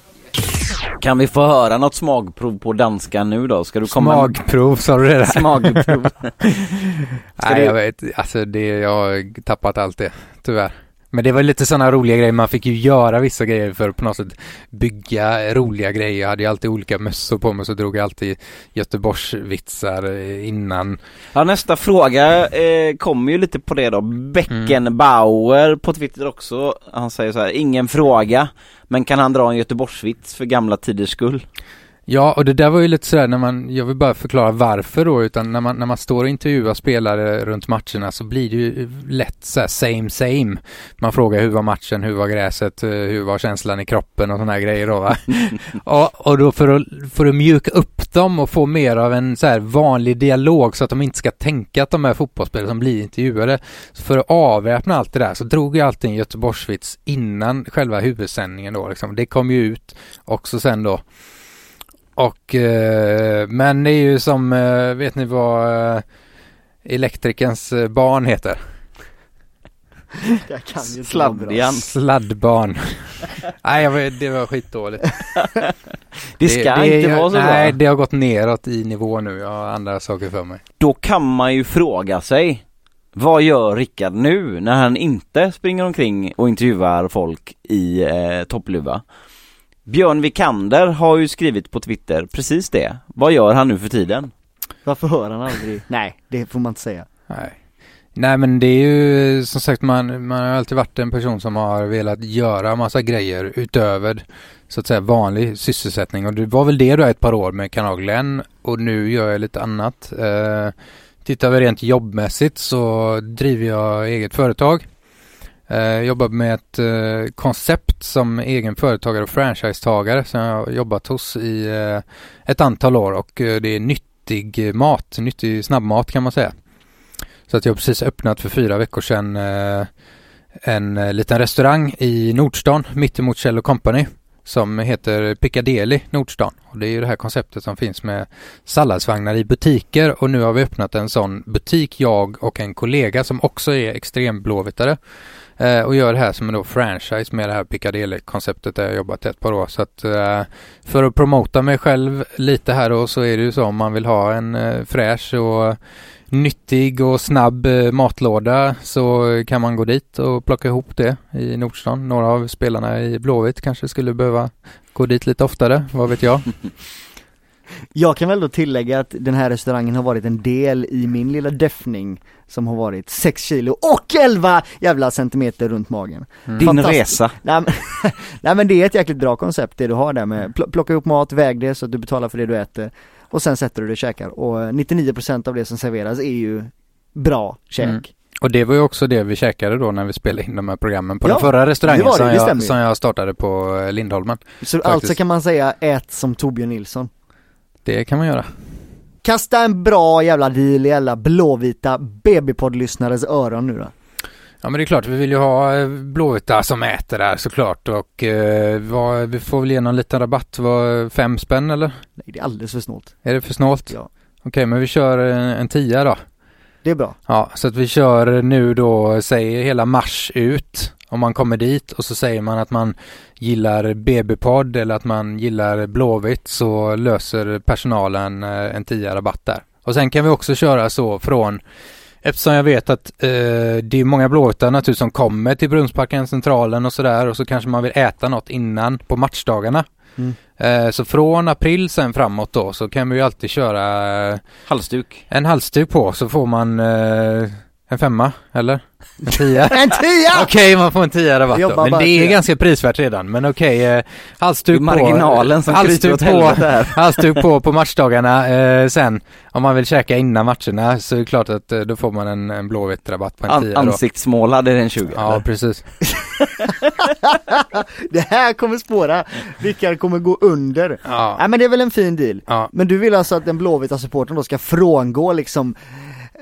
Kan vi få höra något smagprov på danska nu då? Ska du komma Smagprov sa du det där? Smagprov Nej du- jag vet, alltså det, jag har tappat allt det, tyvärr. Men det var lite sådana roliga grejer. Man fick ju göra vissa grejer för att på något sätt bygga roliga grejer. Jag hade ju alltid olika mössor på mig så drog jag alltid Göteborgsvitsar eh, innan. Ja, nästa fråga eh, kommer ju lite på det då. Beckenbauer på Twitter också. Han säger så här, ingen fråga. Men kan han dra en Göteborgsvits för gamla tiders skull? Ja, och det där var ju lite sådär när man, jag vill bara förklara varför då, utan när man, när man står och intervjuar spelare runt matcherna så blir det ju lätt såhär same same. Man frågar hur var matchen, hur var gräset, eh, hur var känslan i kroppen och sådana här grejer då va. och, och då för att, för att mjuka upp dem och få mer av en så vanlig dialog så att de inte ska tänka att de är fotbollsspelare som blir intervjuade. Så för att avväpna allt det där så drog jag alltid en Göteborgsvits innan själva huvudsändningen då liksom. Det kom ju ut också sen då. Och, eh, men det är ju som, eh, vet ni vad eh, elektrikerns eh, barn heter? Jag kan ju. Sladdian. Sladdbarn. nej, jag, det var skitdåligt. Det ska inte vara så Nej, bra. det har gått neråt i nivå nu. Jag har andra saker för mig. Då kan man ju fråga sig vad gör Rickard nu när han inte springer omkring och intervjuar folk i eh, toppluva? Björn Vikander har ju skrivit på Twitter precis det. Vad gör han nu för tiden? Varför hör han aldrig? Nej, det får man inte säga. Nej. Nej men det är ju som sagt man, man har alltid varit en person som har velat göra massa grejer utöver så att säga vanlig sysselsättning och det var väl det då ett par år med Kanal Glenn och nu gör jag lite annat. Eh, tittar vi rent jobbmässigt så driver jag eget företag. Eh, jobbar med ett eh, koncept som egen företagare och franchisetagare som jag har jobbat hos i eh, ett antal år och eh, det är nyttig mat, nyttig snabbmat kan man säga. Så att jag har precis öppnat för fyra veckor sedan eh, en eh, liten restaurang i Nordstan mittemot Kjell Company som heter Piccadilly Nordstan. Och det är ju det här konceptet som finns med salladsvagnar i butiker och nu har vi öppnat en sån butik, jag och en kollega som också är extremblåvittare eh, och gör det här som en då franchise med det här Piccadilly-konceptet där jag jobbat ett par år. Så att eh, för att promota mig själv lite här då så är det ju så om man vill ha en eh, fräsch och nyttig och snabb eh, matlåda så kan man gå dit och plocka ihop det i Nordstan. Några av spelarna i Blåvitt kanske skulle behöva gå dit lite oftare, vad vet jag. Jag kan väl då tillägga att den här restaurangen har varit en del i min lilla deffning som har varit 6 kilo och 11 jävla centimeter runt magen. Din Fantastiskt. resa. Nej men, nej men det är ett jäkligt bra koncept det du har där med pl- plocka ihop mat, väg det så att du betalar för det du äter och sen sätter du dig och käkar och 99% av det som serveras är ju bra käk. Mm. Och det var ju också det vi käkade då när vi spelade in de här programmen på Ja, den förra det restaurangen var det, som, det jag, som jag startade på eh, Lindholmen. Så Faktiskt. alltså kan man säga ät som Torbjörn Nilsson. Det kan man göra. Kasta en bra jävla deal i alla blåvita BB-poddlyssnares öron nu då. Ja men det är klart, vi vill ju ha eh, Blåvita som äter där såklart och eh, vad, vi får väl ge någon liten rabatt, vad, fem spänn eller? Nej det är alldeles för snålt. Är det för snålt? Ja. Okej, men vi kör en, en tia då. Det är bra. Ja, så att vi kör nu då, säger hela mars ut om man kommer dit och så säger man att man gillar BB-podd eller att man gillar Blåvitt så löser personalen eh, en 10 rabatt där. Och sen kan vi också köra så från Eftersom jag vet att eh, det är många blåvita naturligtvis som kommer till Brunnsparken, centralen och sådär och så kanske man vill äta något innan på matchdagarna. Mm. Eh, så från april sen framåt då så kan vi ju alltid köra eh, Halsduk. en halsduk på så får man eh, en femma, eller? En tia? En tia! Okej, man får en tia rabatt då. jobbar Men bara det är tia. ganska prisvärt redan. Men okej, eh, halsduk på. marginalen som kryper halsduk på, helvete här. halsduk på på matchdagarna. Eh, sen, om man vill käka innan matcherna så är det klart att eh, då får man en, en blåvitt rabatt på en An- tia då. ansiktsmålad är den 20 Ja, eller? precis. Det här kommer spåra. Rickard kommer gå under. Ja. Nej men det är väl en fin deal. Ja. Men du vill alltså att den blåvita supporten då ska frångå liksom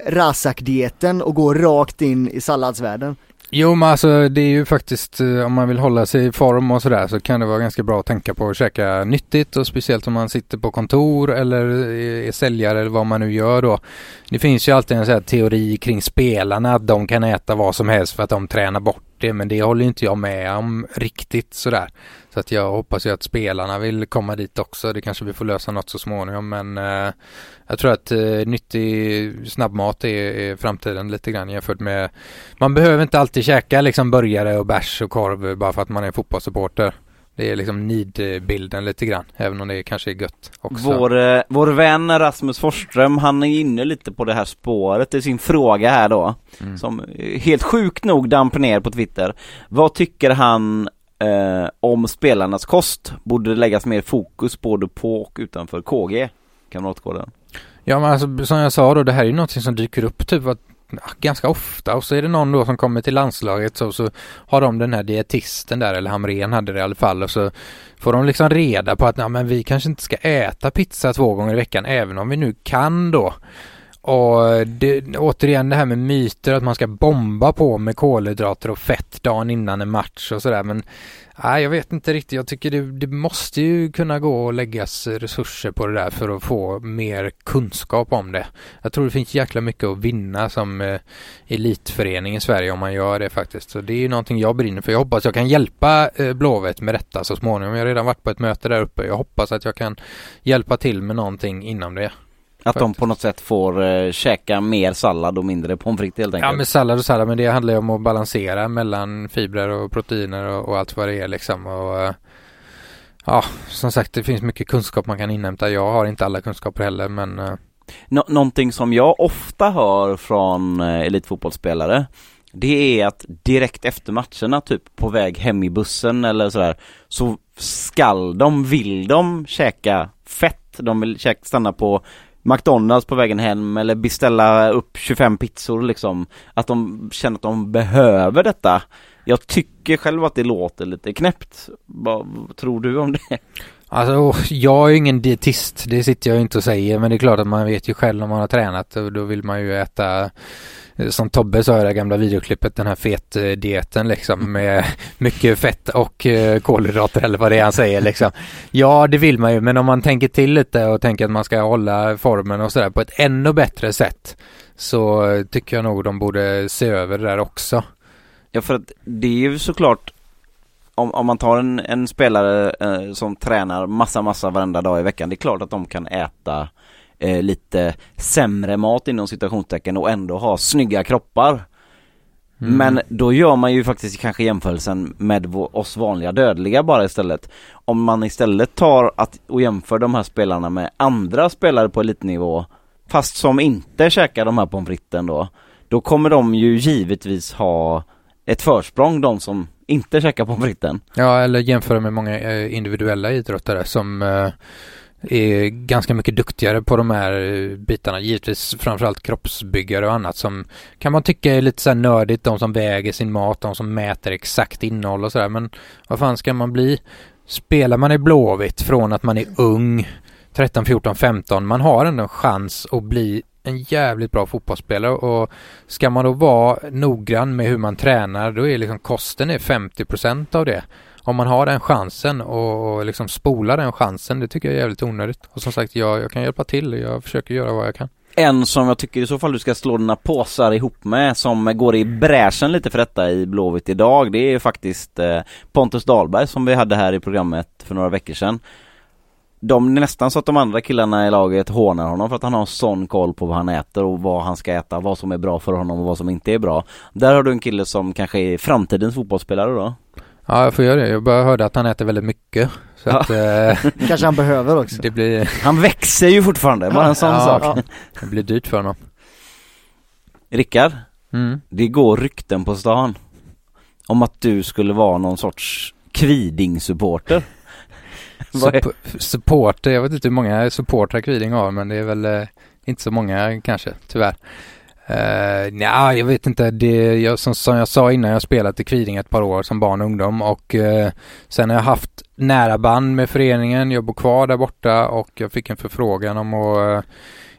Razak-dieten och gå rakt in i salladsvärlden? Jo men alltså det är ju faktiskt eh, om man vill hålla sig i form och sådär så kan det vara ganska bra att tänka på att käka nyttigt och speciellt om man sitter på kontor eller är säljare eller vad man nu gör då. Det finns ju alltid en sån här teori kring spelarna att de kan äta vad som helst för att de tränar bort det men det håller inte jag med om riktigt sådär. Så att jag hoppas ju att spelarna vill komma dit också. Det kanske vi får lösa något så småningom men eh, jag tror att eh, nyttig snabbmat är, är framtiden lite grann jämfört med man behöver inte alltid käka liksom burgare och bärs och korv bara för att man är fotbollssupporter. Det är liksom nidbilden lite grann, även om det kanske är gött också. Vår, eh, vår vän Rasmus Forsström, han är inne lite på det här spåret i sin fråga här då. Mm. Som eh, helt sjukt nog damp ner på Twitter. Vad tycker han eh, om spelarnas kost? Borde det läggas mer fokus både på och utanför KG? Kamratgården. Ja men alltså som jag sa då, det här är ju någonting som dyker upp typ att, ganska ofta och så är det någon då som kommer till landslaget så, så har de den här dietisten där, eller Hamren hade det i alla fall och så får de liksom reda på att ja, men vi kanske inte ska äta pizza två gånger i veckan även om vi nu kan då. Och eh, det, återigen det här med myter att man ska bomba på med kolhydrater och fett dagen innan en match och sådär men nej jag vet inte riktigt. Jag tycker det, det måste ju kunna gå att läggas resurser på det där för att få mer kunskap om det. Jag tror det finns jäkla mycket att vinna som eh, elitförening i Sverige om man gör det faktiskt. Så det är ju någonting jag brinner för. Jag hoppas jag kan hjälpa eh, Blåvitt med detta så småningom. Jag har redan varit på ett möte där uppe. Jag hoppas att jag kan hjälpa till med någonting inom det. Att de på något sätt får eh, käka mer sallad och mindre pommes frites helt enkelt. Ja men sallad och sallad men det handlar ju om att balansera mellan fibrer och proteiner och, och allt vad det är liksom och eh, Ja som sagt det finns mycket kunskap man kan inhämta. Jag har inte alla kunskaper heller men eh, Nå- någonting som jag ofta hör från eh, elitfotbollsspelare Det är att direkt efter matcherna, typ på väg hem i bussen eller sådär Så skall de, vill de käka fett, de vill käka, stanna på McDonalds på vägen hem eller beställa upp 25 pizzor liksom. Att de känner att de behöver detta. Jag tycker själv att det låter lite knäppt. Vad tror du om det? Alltså oh, jag är ju ingen dietist, det sitter jag ju inte och säger. Men det är klart att man vet ju själv om man har tränat. Och då vill man ju äta som Tobbe sa i det gamla videoklippet, den här fetdieten liksom med mycket fett och eh, kolhydrater eller vad det är han säger liksom. Ja, det vill man ju, men om man tänker till lite och tänker att man ska hålla formen och sådär på ett ännu bättre sätt så eh, tycker jag nog de borde se över det där också. Ja för att det är ju såklart om, om man tar en, en spelare eh, som tränar massa massa varenda dag i veckan Det är klart att de kan äta eh, lite sämre mat inom citationstecken och ändå ha snygga kroppar. Mm. Men då gör man ju faktiskt kanske jämförelsen med oss vanliga dödliga bara istället. Om man istället tar att, och jämför de här spelarna med andra spelare på elitnivå Fast som inte käkar de här pommes fritesen då Då kommer de ju givetvis ha ett försprång de som inte käkar pommes fritesen. Ja, eller jämföra med många eh, individuella idrottare som eh, är ganska mycket duktigare på de här bitarna. Givetvis framförallt kroppsbyggare och annat som kan man tycka är lite så här nördigt. De som väger sin mat, de som mäter exakt innehåll och sådär. Men vad fan ska man bli? Spelar man i Blåvitt från att man är ung, 13, 14, 15, man har ändå en chans att bli en jävligt bra fotbollsspelare och ska man då vara noggrann med hur man tränar då är liksom kosten är 50% av det. Om man har den chansen och och liksom spola den chansen, det tycker jag är jävligt onödigt. Och som sagt, jag, jag kan hjälpa till. Jag försöker göra vad jag kan. En som jag tycker i så fall du ska slå dina påsar ihop med som går i bräschen lite för detta i Blåvitt idag Det är faktiskt eh, Pontus Dahlberg som vi hade här i programmet för några veckor sedan De nästan så att de andra killarna i laget hånar honom för att han har sån koll på vad han äter och vad han ska äta, vad som är bra för honom och vad som inte är bra Där har du en kille som kanske är framtidens fotbollsspelare då Ja, jag får göra det. Jag bara hörde att han äter väldigt mycket. Så Ja. att eh, Kanske han behöver också. det, blir, Han växer ju fortfarande, bara en sån Ja, sak ja. det blir dyrt för honom. Rickard, Mm. det går rykten på stan Om att du skulle vara någon sorts Kviding-supporter Supp- supporter, jag vet inte hur många supportrar Kviding har men det är väl eh, inte så många kanske, tyvärr. Uh, Nja, jag vet inte. Det, jag, som, som jag sa innan, jag har spelat i Kviding ett par år som barn och ungdom och uh, sen har jag haft nära band med föreningen. Jag bor kvar där borta och jag fick en förfrågan om att uh,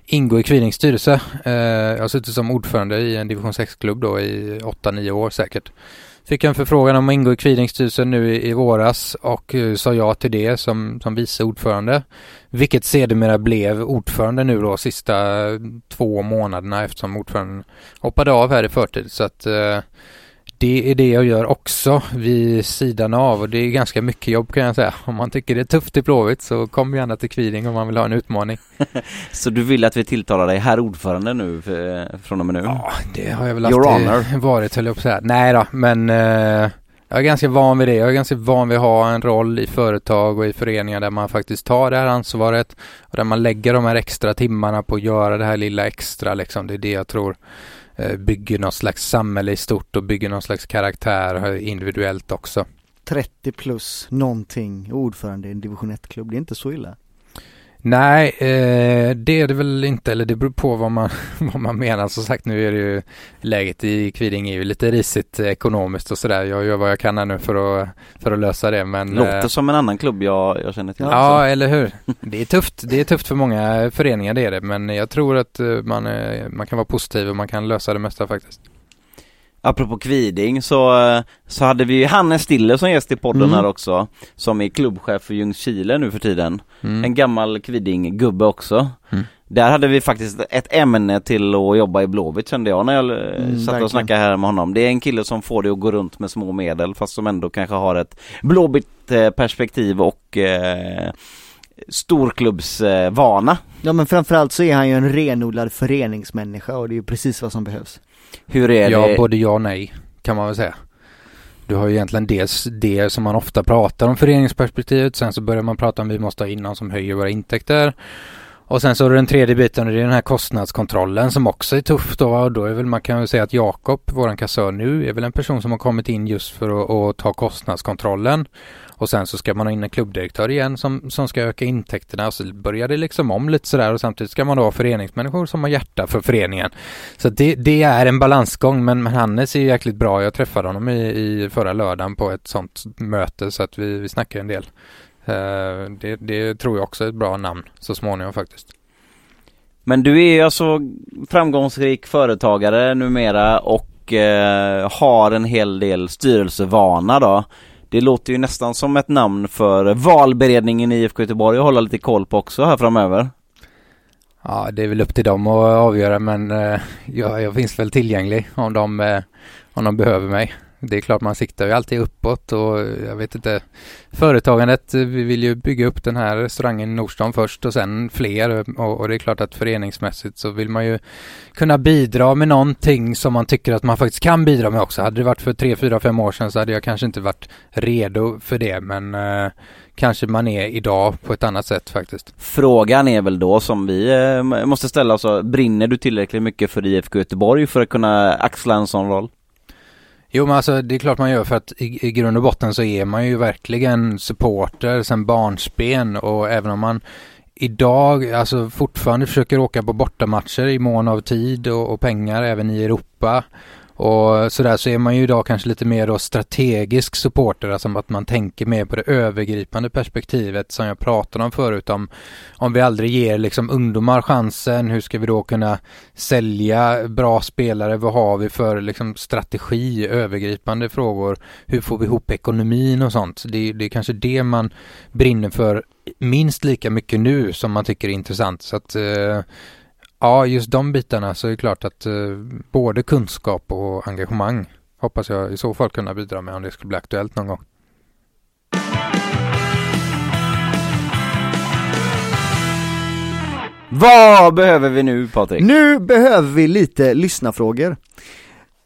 ingå i Kvidings styrelse. Uh, jag har suttit som ordförande i en division 6-klubb då i 8-9 år säkert. Fick en förfrågan om att ingå i Kvidingsstyrelsen nu i, i våras och eh, sa ja till det som, som vice ordförande. Vilket sedermera blev ordförande nu då sista två månaderna eftersom ordföranden hoppade av här i förtid. Så att eh, det är det jag gör också vid sidan av och det är ganska mycket jobb kan jag säga. Om man tycker det är tufft i Blåvitt så kom gärna till Kviding om man vill ha en utmaning. Så du vill att vi tilltalar dig herr ordförande nu för, från och med nu? Ja, det har jag väl Your alltid honor. varit höll jag på att säga. Nej då, men eh, jag är ganska van vid det. Jag är ganska van vid att ha en roll i företag och i föreningar där man faktiskt tar det här ansvaret och där man lägger de här extra timmarna på att göra det här lilla extra liksom. Det är det jag tror eh, Eh, bygger någon slags samhälle i stort och bygger någon slags karaktär eh, individuellt också. 30 plus någonting, ordförande i en division 1-klubb, det är inte så illa. Nej, eh, det är det väl inte, eller det beror på vad man, vad man menar. Som sagt, nu är det ju läget i Kviding är ju lite risigt eh, ekonomiskt och sådär. Jag gör vad jag kan här nu för att, för att lösa det, men Låter eh, som en annan klubb jag, jag känner till. Ja, eller hur? Det är tufft. Det är tufft för många föreningar, det är det. Men jag tror att eh, man, eh, man kan vara positiv och man kan lösa det mesta faktiskt. Apropå Kviding så, eh, så hade vi ju Hannes Stiller som gäst i podden Mm. här också Som är klubbchef för Ljungskile nu för tiden Mm. En gammal Kviding-gubbe också Mm. Där hade vi faktiskt ett ämne till att jobba i Blåvitt kände jag när jag eh, Mm, satt verkligen. och snackade här med honom Det är en kille som får det att gå runt med små medel fast som ändå kanske har ett Blåvitt eh, perspektiv och eh, storklubbsvana Ja men framförallt så är han ju en renodlad föreningsmänniska och det är ju precis vad som behövs. Hur är Ja, det? både ja och nej kan man väl säga. Du har ju egentligen dels det som man ofta pratar om föreningsperspektivet. Sen så börjar man prata om vi måste ha innan som höjer våra intäkter. Och sen så är det den tredje biten och det är den här kostnadskontrollen som också är tuff då. Och då är väl man kan väl säga att Jakob, våran kassör nu, är väl en person som har kommit in just för att, att ta kostnadskontrollen. Och sen så ska man ha in en klubbdirektör igen som, som ska öka intäkterna och så börjar det liksom om lite sådär och samtidigt ska man då ha föreningsmänniskor som har hjärta för föreningen. Så det, det är en balansgång men, men Hannes är jäkligt bra. Jag träffade honom i, i förra lördagen på ett sånt möte så att vi, vi snackar en del. Uh, det, det tror jag också är ett bra namn så småningom faktiskt. Men du är alltså framgångsrik företagare numera och eh, har en hel del styrelsevana då. Det låter ju nästan som ett namn för valberedningen i IFK Göteborg att hålla lite koll på också här framöver. Ja, det är väl upp till dem att avgöra men eh, jag, jag finns väl tillgänglig om de, eh, om de behöver mig. Det är klart man siktar ju alltid uppåt och jag vet inte. Företagandet, eh, vi vill ju bygga upp den här restaurangen i Nordstan först och sen fler och, och det är klart att föreningsmässigt så vill man ju kunna bidra med någonting som man tycker att man faktiskt kan bidra med också. Hade det varit för tre, fyra, fem år sedan så hade jag kanske inte varit redo för det men eh, kanske man är idag på ett annat sätt faktiskt. Frågan är väl då som vi eh, måste ställa oss, brinner du tillräckligt mycket för IFK Göteborg för att kunna axla en sån roll? Jo men alltså det är klart man gör för att i, i grund och botten så är man ju verkligen supporter sen barnsben och även om man idag alltså fortfarande försöker åka på bortamatcher i mån av tid och, och pengar även i Europa och sådär så är man ju idag kanske lite mer då strategisk supporter, alltså att man tänker mer på det övergripande perspektivet som jag pratade om förut om om vi aldrig ger liksom ungdomar chansen, hur ska vi då kunna sälja bra spelare, vad har vi för liksom strategi, övergripande frågor, hur får vi ihop ekonomin och sånt. Det, det är kanske det man brinner för minst lika mycket nu som man tycker är intressant. Så att eh, ja, just de bitarna så är det klart att eh, både kunskap och engagemang hoppas jag i så fall kunna bidra med om det skulle bli aktuellt någon gång. Vad behöver vi nu Patrik? Nu behöver vi lite lyssnafrågor.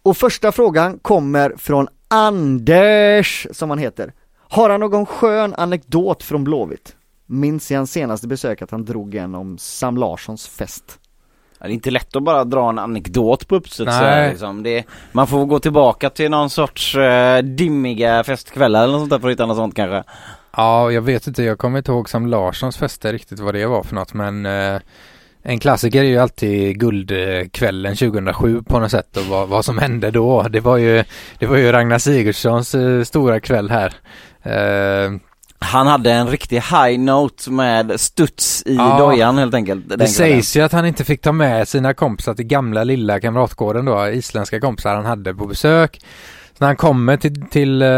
Och första frågan kommer från Anders, som han heter. Har han någon skön anekdot från Blåvitt? Minns i hans senaste besök att han drog en om Sam Larssons fest. Ja, Det är inte lätt att bara dra en anekdot på uppstuds liksom. det, Man får gå tillbaka till någon sorts eh, dimmiga festkvällar eller något sånt där för att hitta något sånt kanske. Ja, jag vet inte, jag kommer inte ihåg Sam Larssons fester riktigt vad det var för något men eh, en klassiker är ju alltid guldkvällen 2007 på något sätt och vad, vad som hände då. Det var ju, det var ju Ragnar Sigurdssons eh, stora kväll här. Eh, Han hade en riktig high note med studs i Ja. dojan helt enkelt. Det sägs ju att han inte fick ta med sina kompisar till gamla lilla kamratgården då, isländska kompisar han hade på besök. Så när han kommer till, till eh,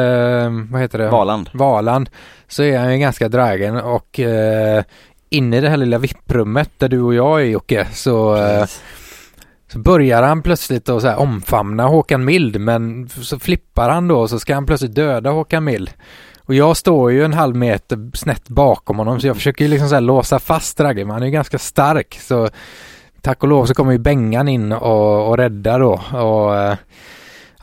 vad heter det? Valand. Valand så är han ju ganska dragen och eh, inne i det här lilla vipprummet där du och jag är Jocke så, eh, Så börjar han plötsligt att så här omfamna Håkan Mild men så flippar han då och så ska han plötsligt döda Håkan Mild. Och jag står ju en halv meter snett bakom honom så jag försöker ju liksom så här låsa fast Ragge. Men han är ju ganska stark så tack och lov så kommer ju Bengan in och, och räddar då. Och eh,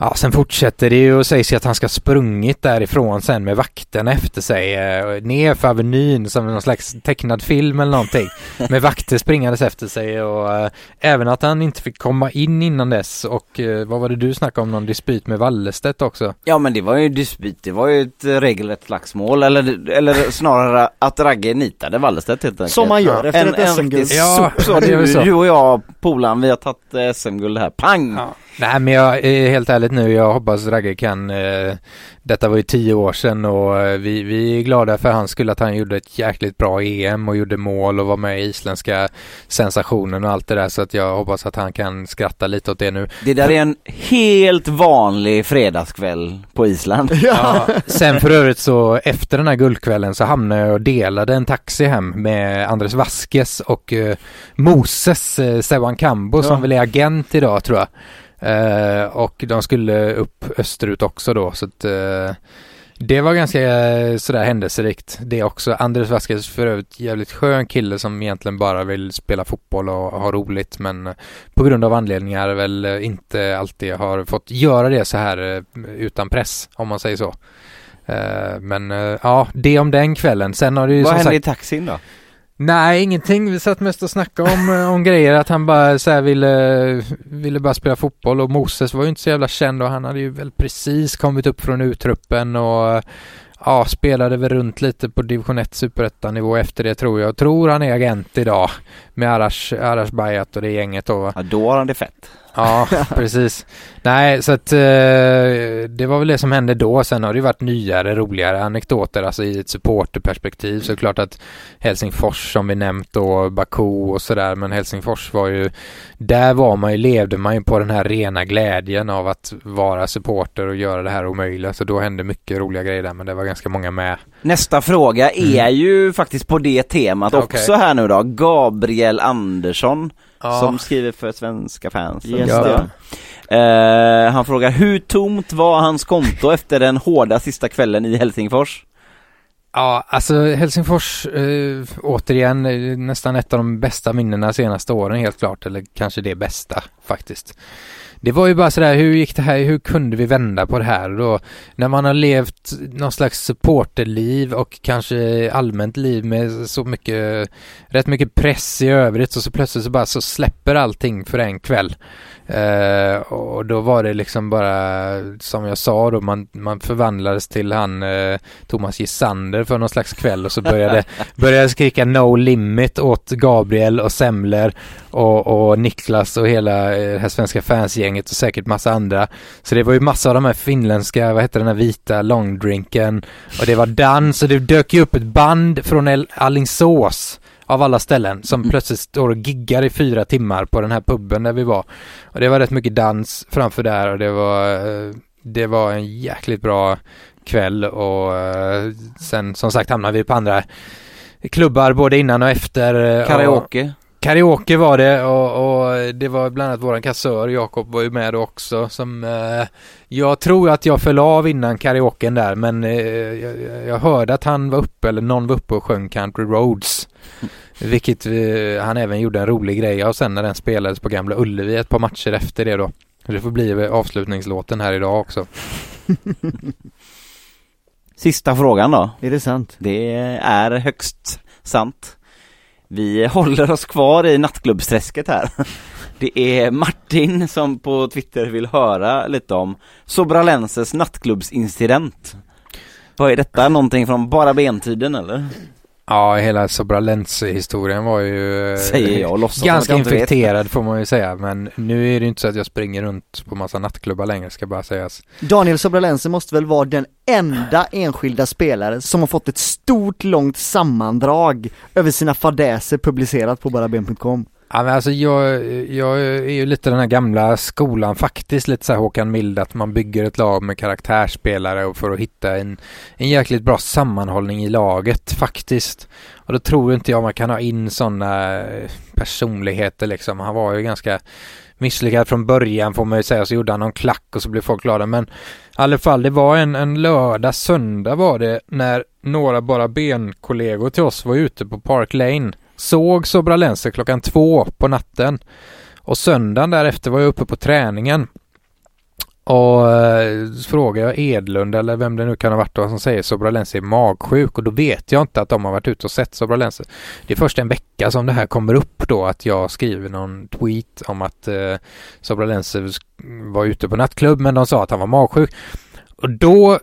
Ja, sen fortsätter det ju och sägs ju att han ska sprungit därifrån sen med vakterna efter sig eh, ner för Avenyn som någon slags tecknad film eller någonting. Med vakter springandes efter sig och eh, även att han inte fick komma in innan dess och eh, vad var det du snackade om, någon dispyt med Wallestedt också? Ja men det var ju dispyt, det var ju ett regelrätt slagsmål eller, eller snarare att Ragge nitade Wallestedt helt enkelt. Som man gör efter en, ett en SM-guld. Ja, så är du, ju så. du och jag polaren, vi har tagit SM-guld här, pang! Ja. Nej men jag är helt ärligt nu, jag hoppas Ragge kan eh, Detta var ju tio år sedan och eh, vi, vi är glada för hans skull att han gjorde ett jäkligt bra EM och gjorde mål och var med i isländska sensationen och allt det där så att jag hoppas att han kan skratta lite åt det nu. Det där är en helt vanlig fredagskväll på Island. Ja, sen för övrigt så efter den här guldkvällen så hamnade jag och delade en taxi hem med Andres Vasquez och eh, Moses eh, Sewan Kambo som Ja. väl är agent idag tror jag. Eh, och de skulle upp österut också då så att eh, det var ganska eh, sådär händelserikt det också. Andres Vasquez för övrigt jävligt skön kille som egentligen bara vill spela fotboll och ha roligt men eh, på grund av anledningar väl inte alltid har fått göra det så här utan press om man säger så. Men ja, det om den kvällen. Sen har det ju Vad hände sagt... i taxin då? Nej, ingenting. Vi satt mest och snackade om, eh, om grejer. Att han bara så här ville, ville bara spela fotboll och Moses var ju inte så jävla känd och han hade ju väl precis kommit upp från U-truppen och ja, spelade väl runt lite på division 1 superettan nivå efter det tror jag. Jag tror han är agent idag med Arash, Arash Bayat och det gänget då. Ja, då har han det fett. Ja, precis. Nej, så att eh, det var väl det som hände då. Sen har det ju varit nyare, roligare anekdoter, alltså i ett supporterperspektiv. Så klart att Helsingfors som vi nämnt då, Baku och sådär. Men Helsingfors var ju, där var man ju, levde man ju på den här rena glädjen av att vara supporter och göra det här omöjliga. Så då hände mycket roliga grejer där, men det var ganska många med. Nästa fråga är ju faktiskt på det temat Mm. Okej. också här nu då. Gabriel Andersson Ja. som skriver för svenska fans. Yes, Ja. Eh, han frågar hur tomt var hans konto efter den hårda sista kvällen i Helsingfors? Ja, alltså Helsingfors, eh, återigen, eh, nästan ett av de bästa minnena senaste åren helt klart, eller kanske det bästa faktiskt. Det var ju bara sådär, hur gick det här, hur kunde vi vända på det här då? När man har levt någon slags supporterliv och kanske allmänt liv med så mycket, rätt mycket press i övrigt och så plötsligt så bara så släpper allting för en kväll. Eh, och då var det liksom bara, som jag sa då, man, man förvandlades till han eh, Thomas Gisander för någon slags kväll och så började, började skrika no limit åt Gabriel och Semler och, och Niklas och hela eh, det här svenska fansgänget och säkert massa andra. Så det var ju massa av de här finländska, vad heter den här vita långdrinken och det var dans och det dök ju upp ett band från Alingsås av alla ställen som plötsligt står och giggar i fyra timmar på den här puben där vi var. Och det var rätt mycket dans framför där och det var, eh, det var en jäkligt bra kväll och eh, sen som sagt hamnade vi på andra klubbar både innan och efter. eh, Och, Karaoke? Var det och, och det var bland annat våran kassör Jakob var ju med också som eh, Jag tror att jag föll av innan karaoken där men eh, jag, jag hörde att han var uppe eller någon var uppe och sjöng Country Roads Vilket eh, han även gjorde en rolig grej av sen när den spelades på Gamla Ullevi ett par matcher efter det då Det får bli avslutningslåten här idag också Sista frågan då. Är det sant? Det är högst sant. Vi håller oss kvar i nattklubbsträsket här. Det är Martin som på Twitter vill höra lite om Sobralenses nattklubbsincident. Vad är detta? Någonting från bara bentiden eller? Ja, hela Sobralense-historien var ju eh, Säger jag låtsas ganska jag infekterad får man ju säga. Men nu är det inte så att jag springer runt på massa nattklubbar längre, ska bara sägas. Daniel Sobralense måste väl vara den enda enskilda spelare som har fått ett stort långt sammandrag över sina fadäser publicerat på baraben.com. Ja, men alltså jag, jag är ju lite den här gamla skolan faktiskt, lite så här Håkan Mild, att man bygger ett lag med karaktärsspelare och för att hitta en, en jäkligt bra sammanhållning i laget faktiskt. Och då tror inte jag man kan ha in sådana eh, personligheter liksom. Han var ju ganska misslyckad från början får man ju säga. Så gjorde han någon klack och så blev folk glada. Men i alla fall, det var en, en lördag, söndag var det när några bara benkollegor till oss var ute på Park Lane. Såg Sobralense klockan två på natten. Och söndagen därefter var jag uppe på träningen. Och eh, så frågar jag Edlund eller vem det nu kan ha varit då som säger Sobralense är magsjuk och då vet jag inte att de har varit ute och sett Sobralense. Det är först en vecka som det här kommer upp då att jag skriver någon tweet om att eh, Sobralense var ute på nattklubb men de sa att han var magsjuk. Och då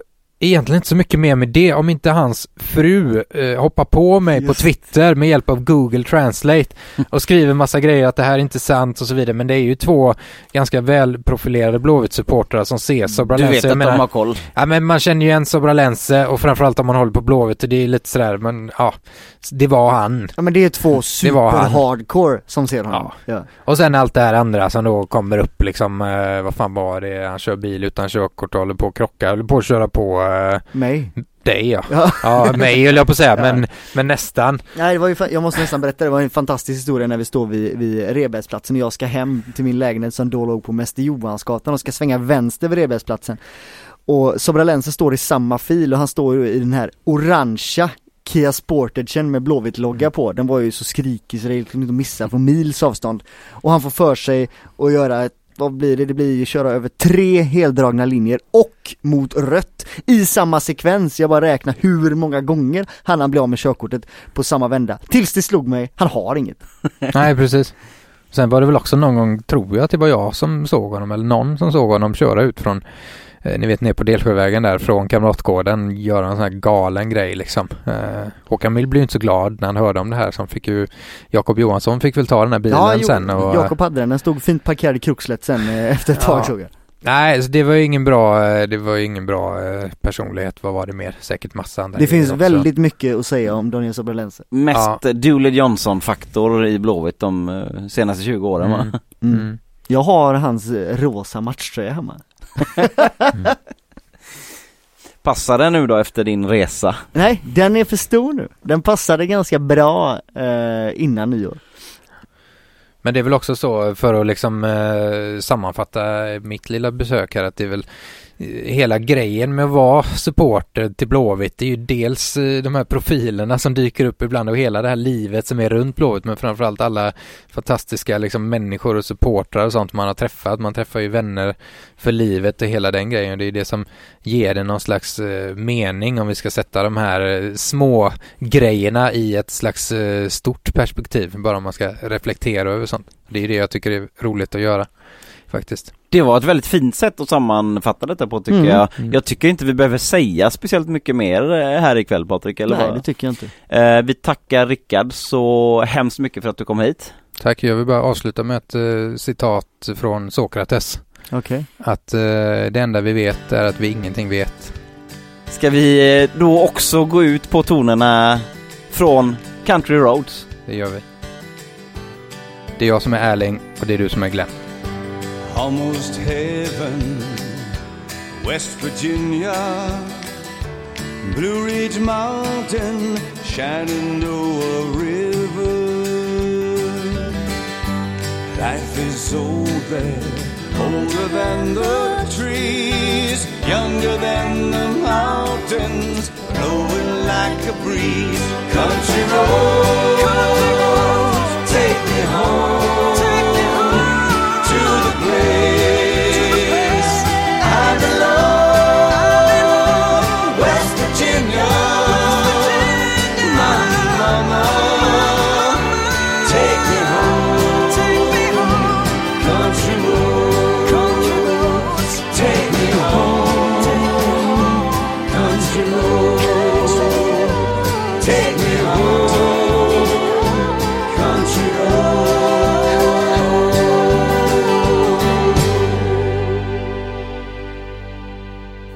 egentligen inte så mycket mer med det om inte hans fru eh, hoppar på mig Just. på Twitter med hjälp av Google Translate och skriver massa grejer att det här är inte sant och så vidare men det är ju två ganska välprofilerade Blåvitt-supportrar som ser Du Sobralense. vet Jag att menar- de har koll. Ja men man känner ju igen Sobralense och framförallt om man håller på Blåvitt och det är lite sådär men ja, det var han. Ja men det är två var super han. hardcore som ser honom. Ja. Och sen allt det här andra som då kommer upp liksom, eh, vad fan var det, han kör bil utan körkort och håller på att krocka, håller på att köra på eh, Mig. dig ja. Ja. Ja, mig höll jag på att säga, men, men nästan. Nej det var ju, jag måste nästan berätta, det var en fantastisk historia när vi står vid, vid Rebergsplatsen och jag ska hem till min lägenhet som då låg på Mäster Johansgatan och ska svänga vänster vid Rebergsplatsen. Och Sobralense står i samma fil och han står ju i den här orangea Kia Sportagen med Blåvitt-logga på, den var ju så skrikig så det kunde inte missa på mils avstånd. Och han får för sig att göra ett vad blir det? Det blir ju köra över tre heldragna linjer och mot rött i samma sekvens. Jag bara räknar hur många gånger han han bli av med körkortet på samma vända. Tills det slog mig, han har inget. Nej, precis. Sen var det väl också någon gång, tror jag att det var jag som såg honom, eller någon som såg honom köra ut från, eh, ni vet ner på Delsjövägen där, från Kamratgården, göra en sån här galen grej liksom. Eh, Håkan Mild blev ju inte så glad när han hörde om det här, så han fick ju, Jakob Johansson fick väl ta den här bilen Ja, jo, sen och... Jakob hade den, den stod fint parkerad i Kruxlet sen eh, efter ett tag Ja. såg jag. Nej, så det var ju ingen bra, eh, det var ingen bra eh, personlighet. Vad var det mer? Säkert massa andra Det finns också. väldigt mycket att säga om Daniel Sobralense. Mest ja. Dooley Johnson-faktor i Blåvitt de eh, senaste 20 åren va? Mm. Mm. Mm. Jag har hans eh, rosa matchtröja hemma. Passar den nu då efter din resa? Nej, den är för stor nu. Den passade ganska bra eh, innan nyår. Men det är väl också så för att liksom eh, sammanfatta mitt lilla besök här att det är väl hela grejen med att vara supporter till Blåvitt är ju dels eh, de här profilerna som dyker upp ibland och hela det här livet som är runt Blåvitt men framförallt alla fantastiska liksom människor och supportrar och sånt man har träffat. Man träffar ju vänner för livet och hela den grejen. Det är det som ger det någon slags eh, mening om vi ska sätta de här eh, små grejerna i ett slags stort perspektiv. Bara om man ska reflektera över sånt. Det är det jag tycker är roligt att göra faktiskt. Det var ett väldigt fint sätt att sammanfatta detta på tycker Mm. jag. Mm. Jag tycker inte vi behöver säga speciellt mycket mer eh, här ikväll Patrik, eller Nej, vad? det tycker jag inte. Eh, vi tackar Rickard så hemskt mycket för att du kom hit. Tack, jag vill bara avsluta med ett eh, citat från Sokrates. Okej. Att eh, det enda vi vet är att vi ingenting vet. Ska vi eh, då också gå ut på tonerna från Country Roads? Det gör vi. Det är jag som är Erling och det är du som är Glenn. Almost heaven, West Virginia, Blue Ridge Mountain, Shenandoah River. Life is old there, older than the trees, younger than the mountains, blowing like a breeze. Country roads,